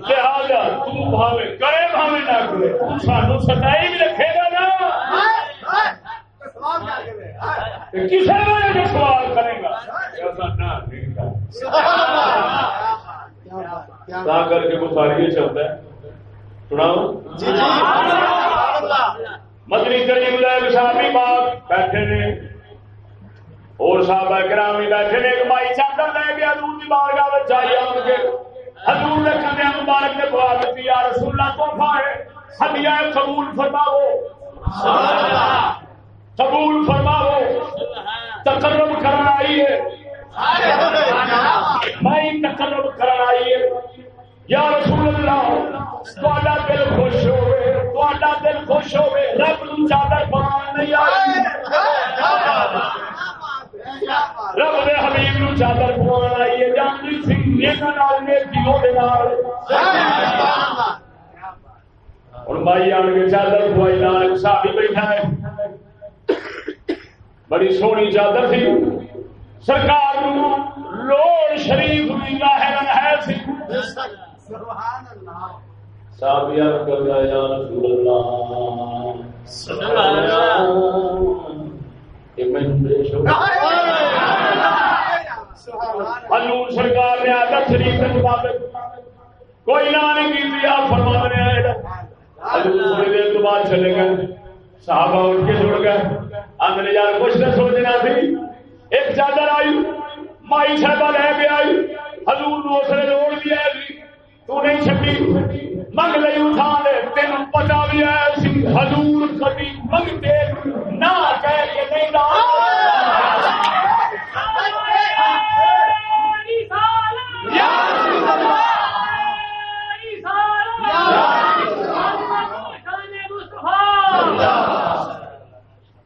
B: لہذا تم بھاوے کرے بھاوے نہ کرے تو سانو سچائی بھی رکھے گا نا۔ کسی وجہ سے سوال کرے گا۔ تا کر کے بخاری چلتا ہے سناؤ؟ مدنی کریم لائب صاحب باغ بیٹھے نے۔ اور صاحب گرامی بیٹھے نے ایک مائی چادر لے گیا دور کی بارگاہ میں چاہیے ان کے۔ حضور نے کندیا مبارک نے دعا دیتی یا رسول اللہ تحفہ ہے؟ ہدیہ قبول فرماؤ۔ قبول فرماؤ۔ تقرب کرنا آئی ہے۔ میں تقرب کرنا آئی ہے۔ یا رسول اللہ تھوڑا دل خوش ہوئے تھوڑا دل خوش ہوئے رب نو چادر پان نہیں آئی رب دے حبیب نو چادر پوان آئی ہے۔ جانتی سی نیکا نال نیکیوں دے نال۔ ہن بھائی آن کے چادر پوائی نال صحابی بیٹھا ہے۔ بڑی سونی چادر تھی۔ سرکار نو لوڑ شریف بھی ظاہر ہے سی۔ یا رسول اللہ۔
C: صلی اللہ۔ علیہ وسلم
B: کہ میں بے شکر حضور سرکار نے آدھا شریف کے مطابق۔ کوئی نہ نہیں کی آپ فرما رہے ہیں۔ حضور تھوڑی دیر تو بعد چلے گئے۔ صحابہ اٹھ کے جڑ گئے۔ اندر یار کچھ نہ سوچنا تھی ایک چادر آئی مائی صاحبہ لے کے آئی۔ حضور روڑ دیا جی تو نہیں چھٹی منگ لئی اٹھا لے تین پتا بھی ہے سی حضور کبھی منگتے نہ کہہ کے نہیں نہ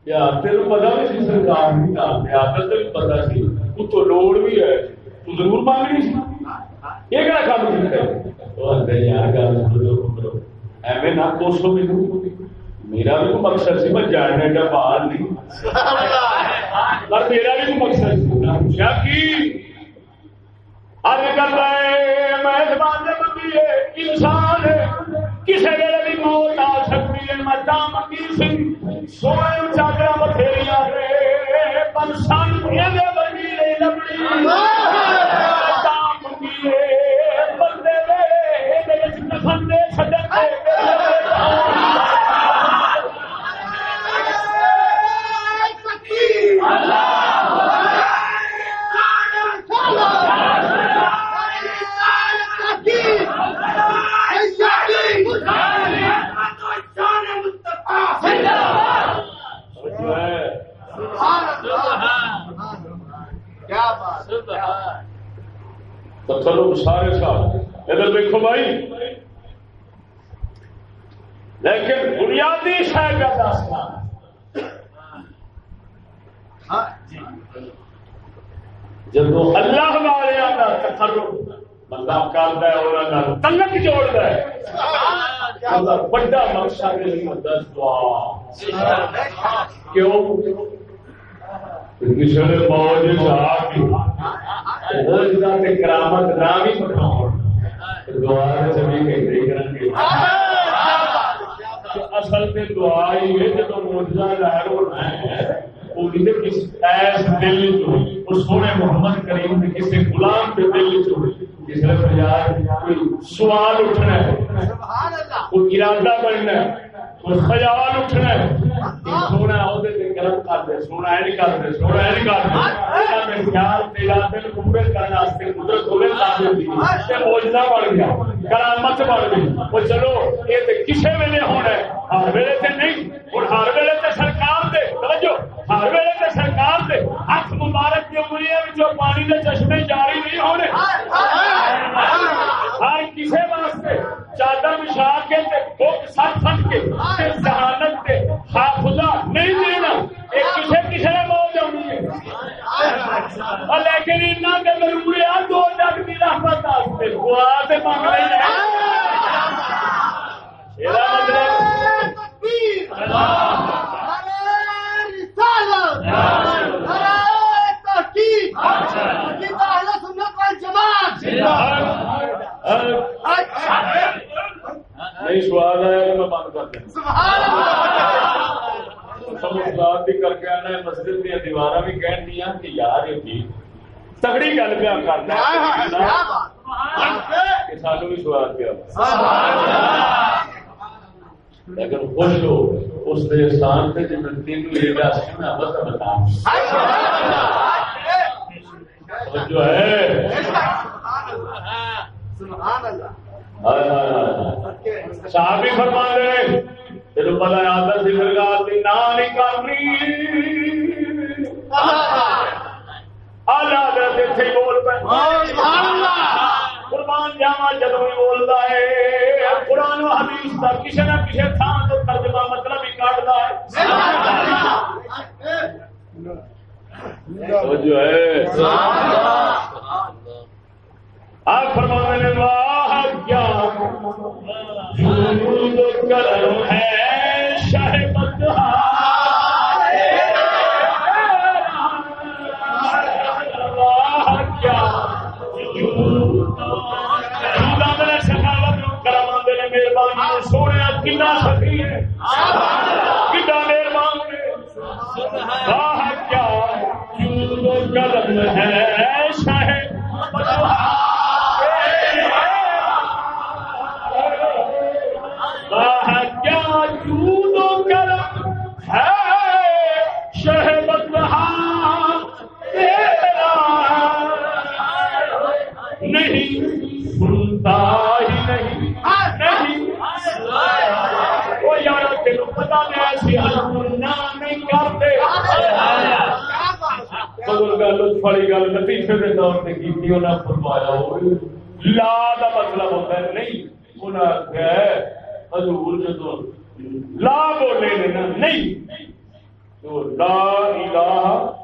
B: یا پتا بھی سی سرکار نہیں جانتے آدت بھی پتا سی تو لوڑ بھی ہے تو ضرور مانگنی سی یہ کہڑا کام کیتا ہے وہ یار گل کرو۔ ایویں نہ کوسو میرا بھی کوئی مقصد سی میں جاننے کا باہر نہیں۔ پر میرا بھی کوئی مقصد سی پوچھا ہے انسان ہے۔ کسی ویلے بھی موت آ سکتی ہے۔ میں تا منگی سی سونے چادر بتھیریاں پر سن یہ سارے صاحب ادھر دیکھو بھائی۔ لیکن بنیادی شہ کا داستان جب اللہ والے کا تقرب بندہ کرتا ہے انہوں تنگت جوڑتا ہے۔ بڑا مقصد نہیں دس دعا۔ کیوں؟ کسی نے موج صاحب کرامت نہ بھی بتاؤ دعا چوبی گھنٹے کریں اصل میں دعا ہی ہے جب موجودہ ظاہر ہونا ہے ایس دل چ سونے محمد کریم کے کسی غلام کے دل چ جس کوئی سوال اٹھنا ہے، کوئی ارادہ بننا ہے، کوئی خیال اٹھنا ہے۔ سونا دے سونا ہے دے سونا ہے خیال تیرا دل کرنے قدرت بن گیا کرامت بن گئی۔ چلو یہ کسی ویلے ہونا ہے۔ ہر ویلے سے نہیں ہر ویلے سے سرکار توجہ ہر ویلے سے سرکار دے ہاتھ مبارک کی انگلیاں جو پانی کے چشمے جاری نہیں ہونے۔ ہر کسی واسطے چادر بچھا کے سٹ سٹ کے ذہانت کے خدا نہیں دینا۔ ایک کسی کسی نے موت آنی ہے لیکن اتنا کہ ضرور ہے دو جگ کی رحمت واسطے دعا سے مانگ رہی ہے یہ مطلب نہیں سواد آیا میں بند کر دیں سمجھدار بھی کر کے آنا مسجد دیا۔ دیوار بھی دیا کہ یار یہ تگڑی گل پہ کرنا سانو بھی سواد پیا لیکن خوش ہو۔ اس استان سے جب تین لے لیڈا سی میں بس بتا جو ہے۔ صحابی فرما رہے تیرے پتا آتا سی سرکار کی نہ نہیں کرنی آدھے بول پہ۔ قربان جاوا جب بھی بولتا ہے۔ قرآن و حدیث کا کسی نہ کسی تھان تو ترجمہ مطلب ہی کاٹتا ہے۔ جو ہے۔ آپ فرمانے نے واہ کیا کرم ہے شاہ بدہا۔ سونے کنا ہے۔ گل فڑی گل لطیفے کے طور پہ کی لا کا مطلب ہوتا ہے نہیں انہیں حضور جدو لا بولے نہیں تو لا الہ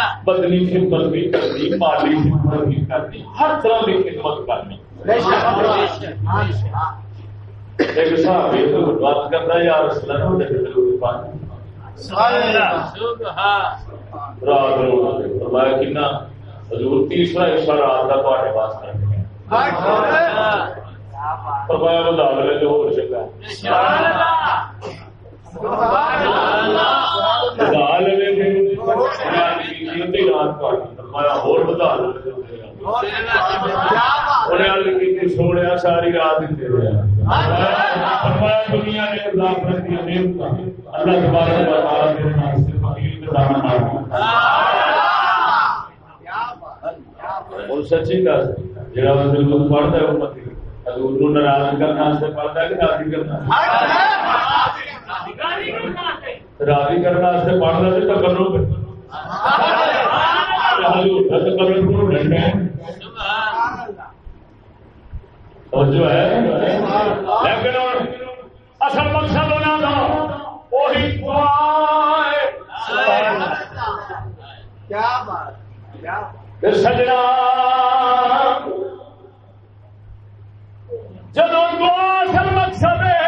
B: بدنی خدمت بھی کرنی مالی خدمت بھی کرنی ہر طرح کی خدمت کرنی ایک صاحب یہ تو بات کرتا ہے یار پانی رات فرمایا حضور تیسرا حصہ رات کا تھوڑے واسطے فرمایا بتا لے جو ہو چکا بتا رات فرمایا اور بتا ساری رات فرمایا دنیا نے اللہ تبارک و تعالی کے نام سے فقیر کے دامن اور سچی جڑا بندہ پڑھتا ہے وہ حضور کو ناراض کرنا سے پڑھتا ہے کہ راضی کرنا راضی کرنا سے پڑھنا تکرر اور جو ہے لیکن اصل مقصد ہونا تھا وہی
A: کیا بات
B: سجنا جب اصل مقصد ہے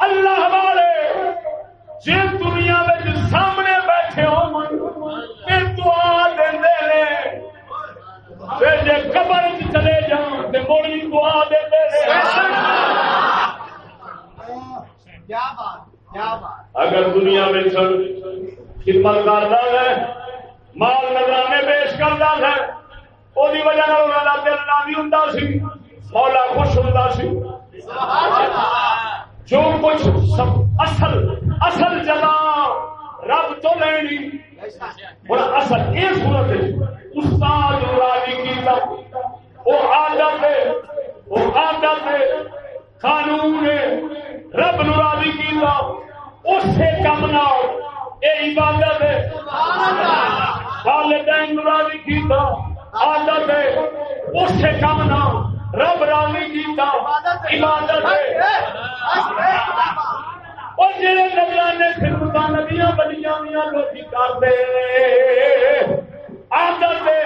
B: اللہ والے جی دنیا میں سامنے بیٹھے ہو دعا دے جی قبر چلے جان تو موڑی دعا دے اگر دنیا میں خدمت کرتا ہے مال نظرانے پیش کرتا ہے وہ وجہ دل راضی ہوں سی مولا خوش ہوں سی۔ جو کچھ اصل اصل جگہ رب تو لینی ہوں اصل یہ صورت ہے۔ استاد راضی کیتا وہ آدت ہے، وہ آدت ہے، قانون ہے۔ رب نو راضی کیتا اس سے کم نہ یہ عبادت ہے۔ والدین نو راضی کیتا عادت ہے۔ اس سے کم نہ رب راضی کیتا عبادت ہے۔ اور جڑے نگرانے خدمت ندیاں بنیاں ہوئی لوگ کرتے عادت ہے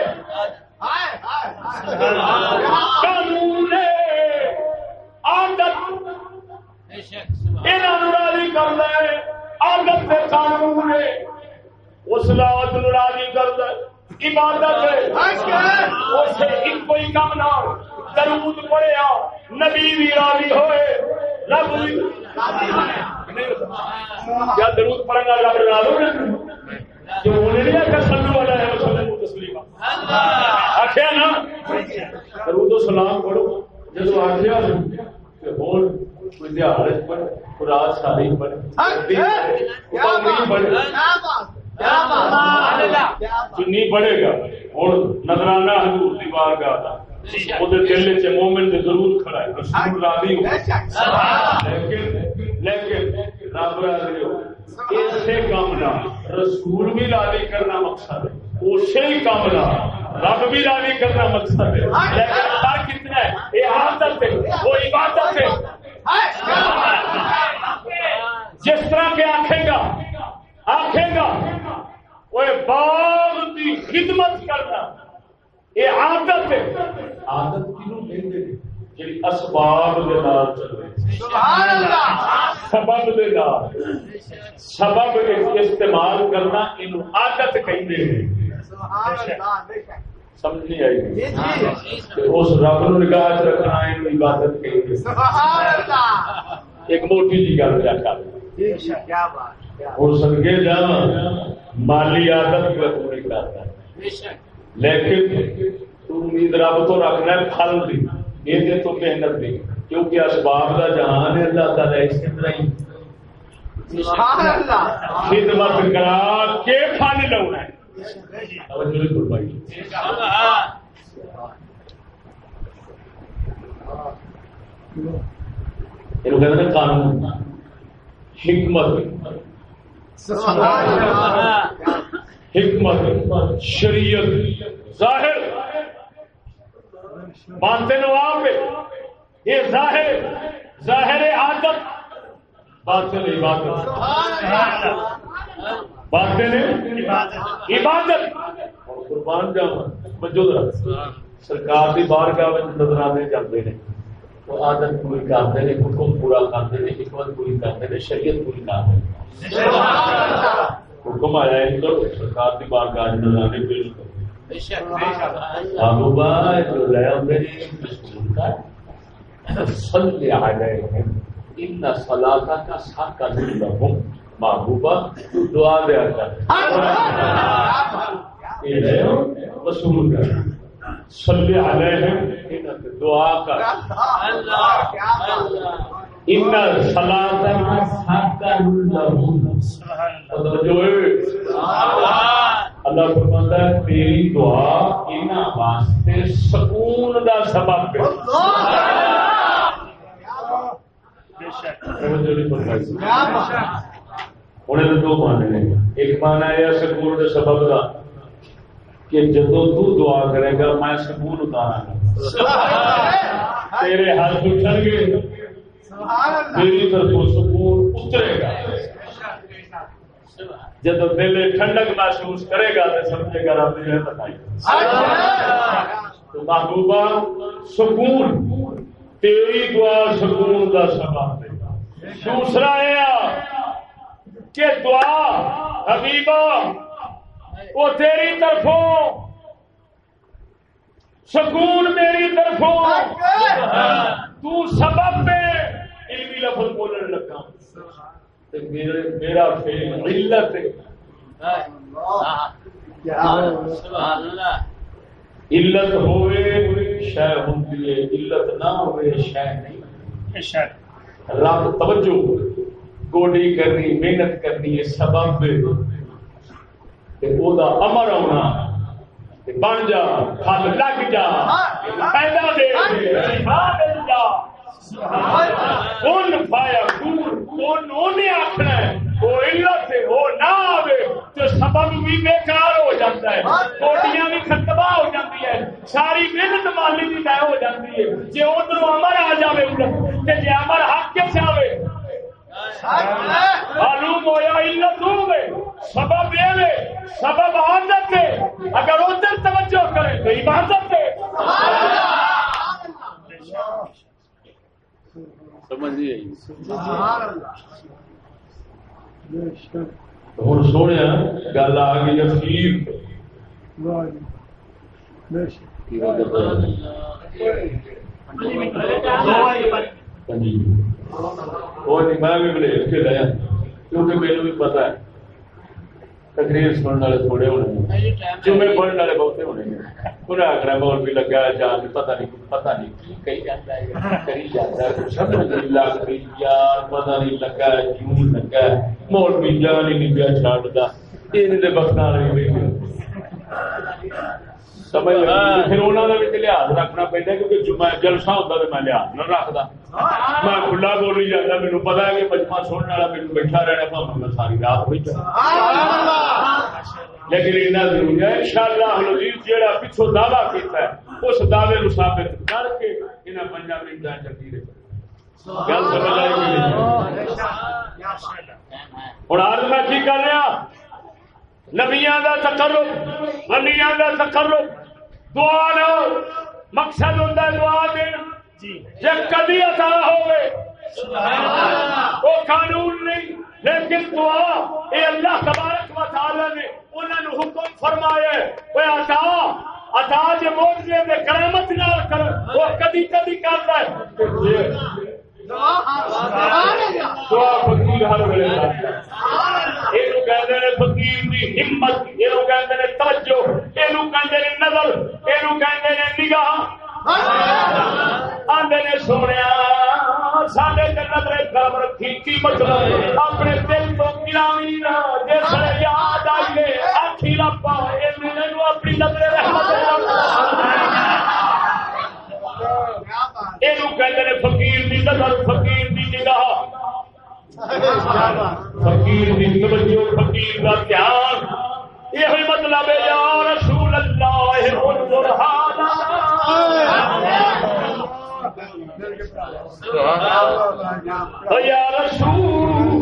B: قانون ہے۔ عادت انہوں راضی کر لے عادت سے قانون اس نو راضی کر لے عبادت ہے۔ اس سے ایک کوئی کم نہ درود پڑیا نبی بھی راضی ہوئے رب بھی کیا درود پڑھے گا رب راضی جو انہیں نہیں آخر سلو والا ہے وسلم تسلیم آخیا نا؟ درود و سلام پڑھو۔ جب آخیا ہوں کوئی رات ساری پڑھے۔ پڑھے۔ چنی پڑے گا ہوں نظرانہ حضور دی بارگاہ دا۔ وہ دل چ مومن دے ضرور کھڑا ہے رسول راضی ہو۔ لیکن لیکن رب راضی ہو۔ اسے کام نہ۔ رسول بھی راضی کرنا مقصد ہے۔ ہی کام نہ۔ رب بھی راضی کرنا مقصد ہے۔ لیکن فرق کتنا ہے۔ یہ عادت ہے۔ وہ عبادت ہے۔ جس طرح کے آخے گا آخے گا۔ وہ باغ کی خدمت کرنا۔ یہ عادت ہے۔ عادت کیوں جی اسباب دے نال چلے سبب دے نال۔ سبب استعمال کرنا ان عادت کہتے ہیں۔ سمجھ نہیں آئی۔ اس رب نو نگاہ رکھنا عبادت ایک موٹی جی گل کیا کر ہو سکے جا مالی عادت کو پوری کرتا ہے۔ لیکن امید رب تو رکھنا ہے پھل دی یہ تو محنت دی کیونکہ اسباب کا جہان ہے اللہ تعالی اس کے اندر ہی خدمت کرا کے پھل لونا ہے۔ قانون حکمت۔ حکمت، شریعت، ظاہر۔ مانتے نواب پہ یہ ظاہر ظاہر عادت باطل عبادت۔ باطل عبادت۔ قربان جاوا بجو سرکار دی بارگاہ میں نظرانے جاتے ہیں۔ وہ عادت پوری کرتے ہیں، حکم پورا کرتے ہیں، حکمت پوری کرتے ہیں، شریعت پوری کرتے ہیں۔ حکم آیا ہے تو سرکار کی بارگاہ میں نظرانے پیش جو لیا میری رسول کا صلی علیہ ان کا محبوبہ تو دعا دیا کر۔ کا صلی علیہ دعا کر کا اللہ ہے، تیری دعا انہاں واسطے سکون دا سبب ہے۔ انہیں دو مانے ایک مانا ہے سکون سبب کا کہ جدو تو دعا کرے گا، میں سکون اتارا گا۔ تیرے ہاتھ اٹھن گے۔ میری طرف سکون اترے گا۔ جب دل ٹھنڈک محسوس کرے گا تو سمجھے گا رب نے بتائی۔ محبوبہ سکون۔ تیری دعا سکون کا سبب دوسرا یہ کہ دعا حبیبہ وہ تیری طرفوں۔ سکون میری طرفوں۔ تو سبب میں علمی لفظ بولنے لگا میرا علت علت ہوئے ہے علت نہ ہوئے شہ نہیں۔ رب توجہ۔ گوڈی کرنی محنت کرنی ہے۔ سبب امر آنا بن جا لگ جا پیدا دے۔ جا کون پایا کون آخنا وہ علت وہ نہ آئے تو سبب بھی بےکار ہو جاتا ہے۔ کوٹیاں بھی تباہ ہو جاتی ہے ساری محنت مالی بھی طے ہو جاتی ہے۔ جی ادھر امر آ جائے جی امر حق کے چاہے معلوم ہوا علت ہو سبب یہ سبب عادت ہے۔ اگر ادھر توجہ کرے تو عبادت ہے۔ سمجھیے۔ ہوں سونے گل آ گئی اخیر میں بھی بلیٹ کے لیا کیونکہ میرے بھی پتا ہے۔ تقریر سننے والے تھوڑے ہونے جمعے پڑھنے والے بہتے ہونے انہیں آخر مول بھی لگا جان پتا نہیں پتا نہیں کی کہی جاتا ہے کری جاتا ہے سمجھ نہیں لگ رہی یار پتا نہیں لگا کیوں لگا مول بھی جان ہی نہیں پیا چاڑتا یہ رہی سمجھ پھر انہوں نے بھی لحاظ رکھنا پہنتا کیونکہ جمعہ جلسہ ہوتا تو میں لحاظ نہ رکھتا میں کھلا بولی جاتا میرے پتا ہے کہ مجمع سننے والا میرے بیٹھا رہنا پاؤں میں ساری رات ہوئی لیکن اتنا ضروری ہے ان شاء اللہ جہاں پچھو دعوی کیتا ہے اس دعوے کو ثابت کر کے انہیں پنجا منٹ چلتی رہے گل سمجھ آئی ہوں آج میں کی کر رہا نبیاں کا تقرب ولیاں کا تقرب دعا نہ مقصد ہوتا ہے دعا دینا۔ جب کدی عطا ہوئے وہ قانون نہیں لیکن دعا اے اللہ تبارک و تعالی نے انہوں نے حکم فرمایا وہ عطا عطا جو موجے دے کرامت نال کر وہ کدی کدی کرتا ہے۔ فقیر ہر ویلے یہ کہتے ہیں فقیر دی ہمت، یہ کہتے ہیں توجہ، یہ کہتے ہیں نظر، یہ کہتے ہیں نگاہ۔ آدھے نے سونے سارے رکھی، کی مطلب؟ اپنے دل تو گرامی جس یاد آئیے آخی اپنی نظر رحمت یہ فقیر دی نظر فقیر دی نگاہ فقیر دی توجہ فقیر کا دھیان یہ مطلب ہے یا رسول اللہ یا رسول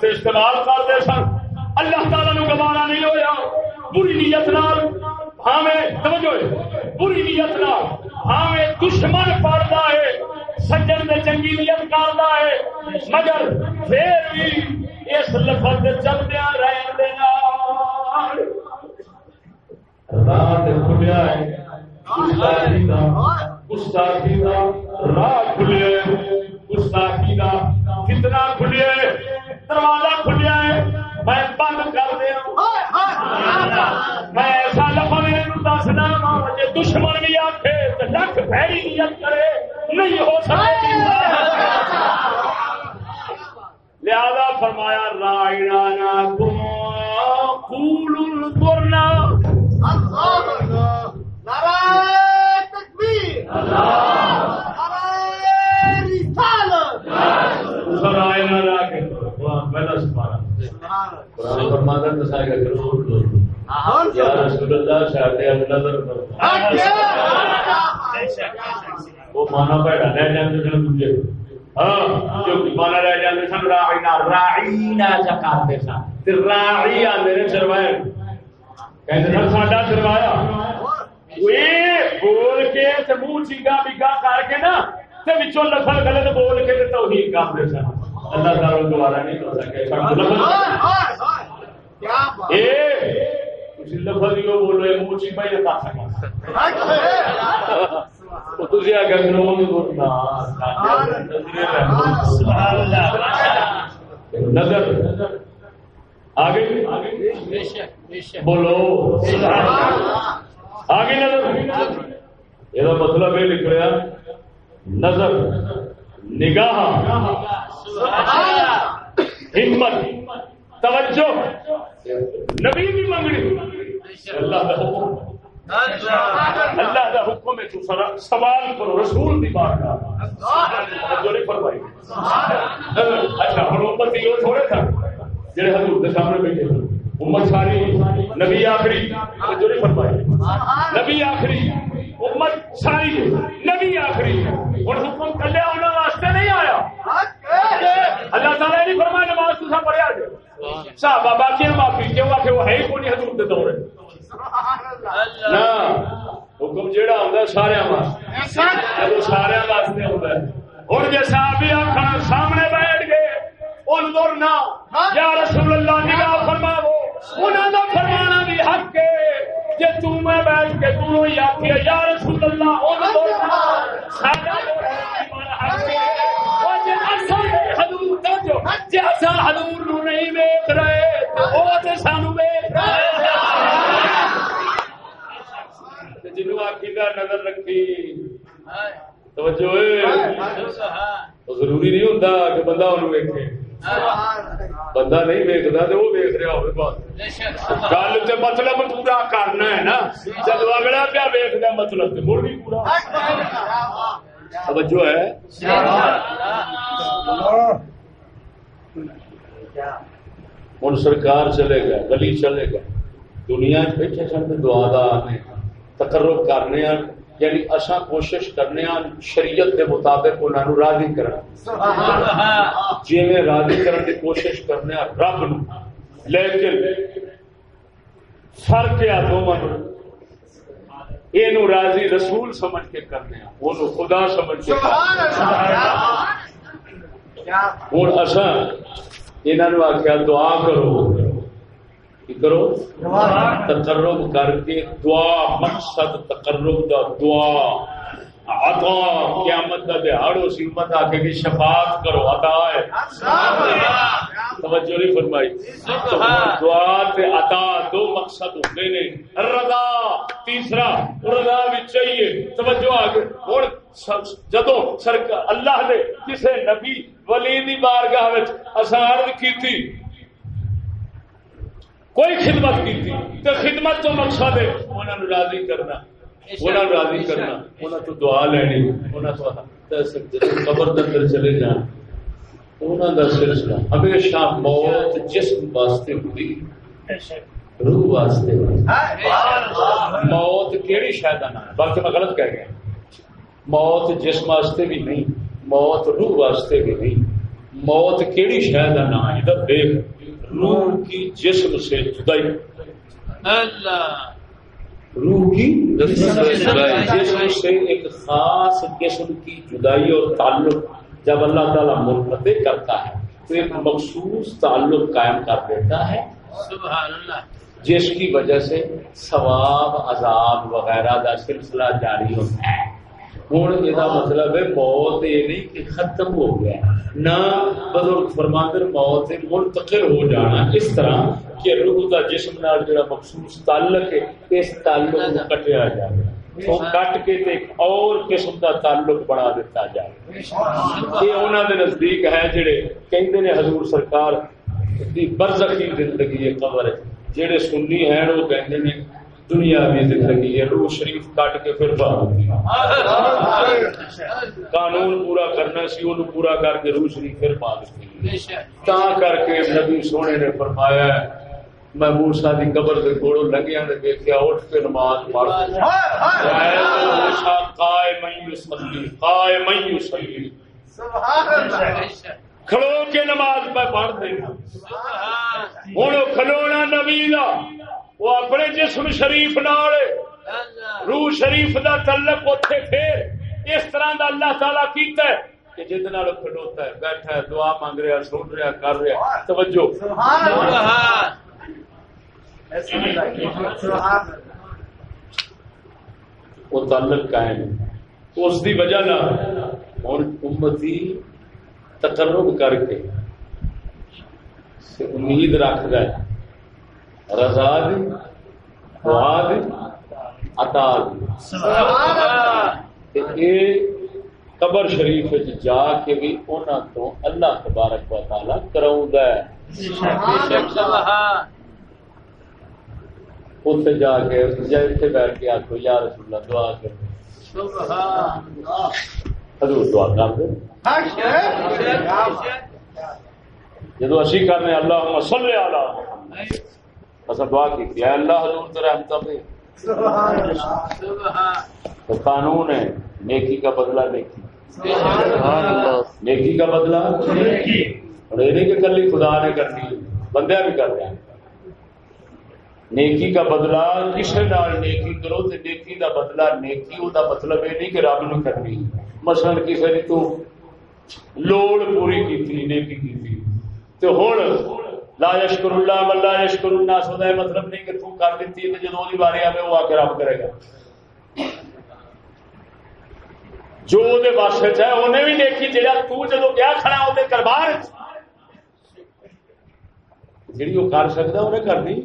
B: پیش کرنا نظر وہ مانا سن دوجے ہاں جو مانا رہ جاتے سن راعینا راعینا چکاتے سن۔ تے راعی آندے نے سروایا کہتے سن ساڈا سروایا وہ بول کے تے منہ چیگا بگا کر کے نا تے وچوں لفظ غلط بول کے تے توہین کرتے سن۔ اللہ تعالی دوبارہ نہیں ہو سکے۔ اے بولو یہ سکا تجھے نظر آگے بولو آگے نظر یہ مطلب یہ لکھ رہا نظر نگاہ ہمت توجہ نبی بھی منگنی اللہ کا حکم اللہ کا حکم ہے تو سوال کرو رسول دی بات کا جو نہیں اچھا ہم امت یہ تھوڑے تھا۔ جڑے حضور کے سامنے بیٹھے تھے۔ امت ساری نبی آخری جو نہیں فرمائی۔ نبی آخری امت ساری نبی آخری۔ اور حکم کلیا انہوں واسطے نہیں آیا۔ اللہ تعالیٰ نے فرمایا نماز سب پڑھیا جائے صحابہ باقی معافی کیوں آ کے وہ ہے ہی کون حضور کے دور۔ نہ حکم جیڑا ہوتا سارے واسطے. سارے واسطے ہوتا ہے. اور جی صحابی آخر سامنے بیٹھ گئے انظر نہ یا رسول اللہ نگاہ فرماو انہوں فرمانا بھی حق ہے جی میں بیٹھ کے دونوں ہی آخیا یا رسول اللہ انظر نہ۔ حق ہے۔ حضور نو نہیں رہے وہ سانو ویک رہے۔ کا نظر رکھی توجہ۔ ضروری نہیں ہوتا کہ بندہ انہوں ویکھے بندہ نہیں ویکتا تو وہ ویک رہا بات گل مطلب پورا کرنا ہے نا۔ جب اگلا پیا ویکدا مطلب تے مڑ بھی پورا۔ توجہ ہے۔ ہوں سرکار چلے گا گلی چلے گا۔ دنیا بیٹھے سن دعا دا آنے تقرب کرنے آن یعنی اصا کوشش کرنے آن شریعت کے مطابق انہوں راضی کرنا۔ جی میں راضی کرنے کی کوشش کرنے آن رب نو لیکن فرق آ دونوں یہ راضی رسول سمجھ کے کرنے آن وہ خدا سمجھ کے ہوں اصا انہوں آخیا دعا کرو۔ کرو؟ تقرب کر کے دعا، مقصد تقرب دا دعا۔ عطا، قیامت کا دہاڑو سی آ کے شفاعت کرو، عطا ہے۔ توجہ نہیں فرمائی۔ دعا تے عطا دو مقصد ہوتے نے رضا، تیسرا، رضا بھی چاہیے۔ توجہ آ کے ہوں جدو اللہ نے کسی نبی ولی دی بارگاہ وچ اساں عرض کیتی کوئی خدمت کی تھی۔ تو خدمت تو مقصد ہے۔ انہوں نے راضی کرنا۔ انہوں راضی کرنا۔ انہوں تو دعا لینی۔ انہوں تو قبر کے اندر چلے جان۔ انہوں کا سلسلہ ہمیشہ موت جسم واسطے ہوئی۔ روح واسطے موت کیڑی شاید نہ بلکہ میں غلط کہہ گیا۔ موت جسم واسطے بھی نہیں، موت روح واسطے بھی نہیں۔ موت کیڑی شاید کا نام ادھر دیکھ۔ روح کی جسم سے جدائی۔ روح کی جسم سے ایک خاص قسم کی جدائی اور تعلق جب اللہ تعالیٰ منقطع کرتا ہے تو ایک مخصوص تعلق قائم کر دیتا ہے۔
D: سبحان اللہ
B: جس کی وجہ سے ثواب عذاب وغیرہ کا سلسلہ جاری ہوتا ہے۔ ہوں یہ مطلب ہے موت یہ نہیں کہ ختم ہو گیا نہ بزرگ فرماندر موت سے منتقل ہو جانا اس طرح کہ روح کا جسم نال جڑا مخصوص تعلق ہے اس تعلق کو کٹیا جائے وہ کٹ کے تے ایک اور قسم کا تعلق بنا دیتا جائے یہ انہوں نے نزدیک ہے جڑے کہندے نے حضور سرکار دی برزخی زندگی ہے قبر ہے جڑے سنی ہیں وہ کہندے نے دنیا کی زندگی ہے، روح شریف کٹ کے پھر باہر قانون پورا کرنا سی، انہوں پورا کر کے روح شریف پھر پا دیتی تا کر کے نبی سونے نے فرمایا، میں موسا کی قبر کے کوڑوں لگیا نے دیکھا اٹھ کے نماز پڑھ۔ کھلو کے نماز پہ پڑھ دینا۔ ہوں کھلونا نبی کا وہ اپنے جسم شریف نال روح شریف دا تعلق اتے پھر اس طرح دا اللہ تعالی کیتا ہے کہ جد نال کھڑوتا ہے، بیٹھا ہے، دعا مانگ رہا سن رہا کر رہا توجہ۔ سبحان وہ تعلق قائم اس دی وجہ نہ اور امتی تقرب کر کے امید رکھ گئے رضا دی دعا دی عطا دی قبر شریف جا کے بھی انہوں تو اللہ تبارک و تعالی کراؤں اتنے جا کے اتنے بیٹھ کے آخو یا رسول اللہ دعا کر حضور دعا کر دے۔ جدو اسی کرنے اللہ مسلے آلہ اصل دعا کی ہے اللہ حضور تو رحمتہ پہ تو قانون ہے، نیکی کا بدلہ نیکی۔ نیکی کا بدلہ اور یہ نہیں کہ کلی خدا نے کرنی بندہ بھی کر رہے ہیں نیکی کا بدلہ کسی نال نیکی کرو تو نیکی کا بدلہ نیکی وہ مطلب یہ نہیں کہ رب نو کرنی۔ مثلا کسی نے تو لوڑ پوری کی تھی نیکی کی تھی تو ہوں لا یشکر اللہ ملا یشکر اللہ سو مطلب نہیں کہ تو کر دیتی ہے جدو دی باری آئے وہ آ کے رب کرے گا۔ جو دے بس ہے انہیں بھی دیکھی جہاں تو جدو کیا کھڑا ہو وہ دربار جی وہ کر سکتا انہیں کرنی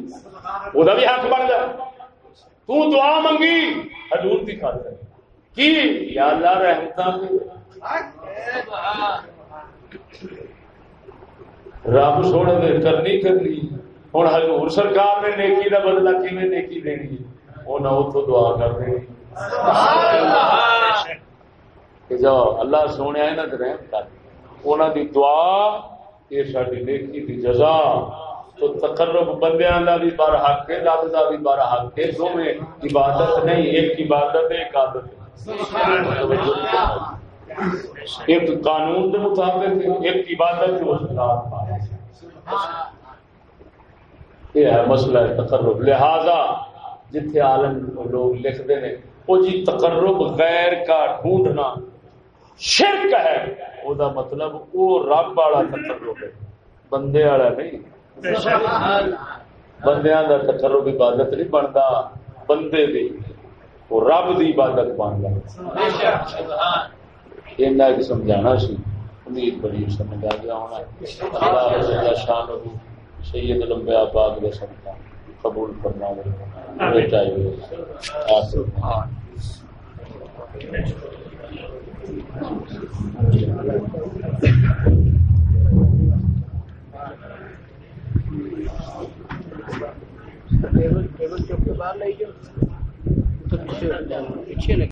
B: وہ بھی حق بن گیا تو دعا منگی، حضور کی خاطر۔ کی؟ یا اللہ رحمتا رب سونے دے کرنی کرنی ہوں حضور سرکار نے نیکی کا بدلا کی نیکی دینی انہیں اتو دعا کر دینی جاؤ اللہ سونے یہاں رحم کر دی دعا یہ ساری نیکی دی جزا تو تقرب بندیاں دا بھی بار حق ہے رب دا بھی بار حق ہے دونوں عبادت نہیں ایک عبادت ہے ایک عادت ایک قانون کے مطابق ایک عبادت کے یہ ہے مسئلہ تقرب۔ لہذا جتھے عالم لوگ لکھتے ہیں وہ جی تقرب غیر کا ڈھونڈنا شرک ہے وہ دا مطلب وہ رب والا تقرب ہے۔ بندے والا نہیں۔ بندیاں دا تقرب عبادت نہیں بنتا بندے دی۔ وہ رب دی عبادت بن گیا ایک سمجھانا سی۔ امید بڑی سمجھ آ گیا ہونا اللہ شان ہو سید لمبے آباد کا سمجھا قبول کرنا چاہیے Thank you.
D: ٹیبل ٹیبل چوک کے باہر لے جاؤ۔ تو پیچھے پیچھے لگے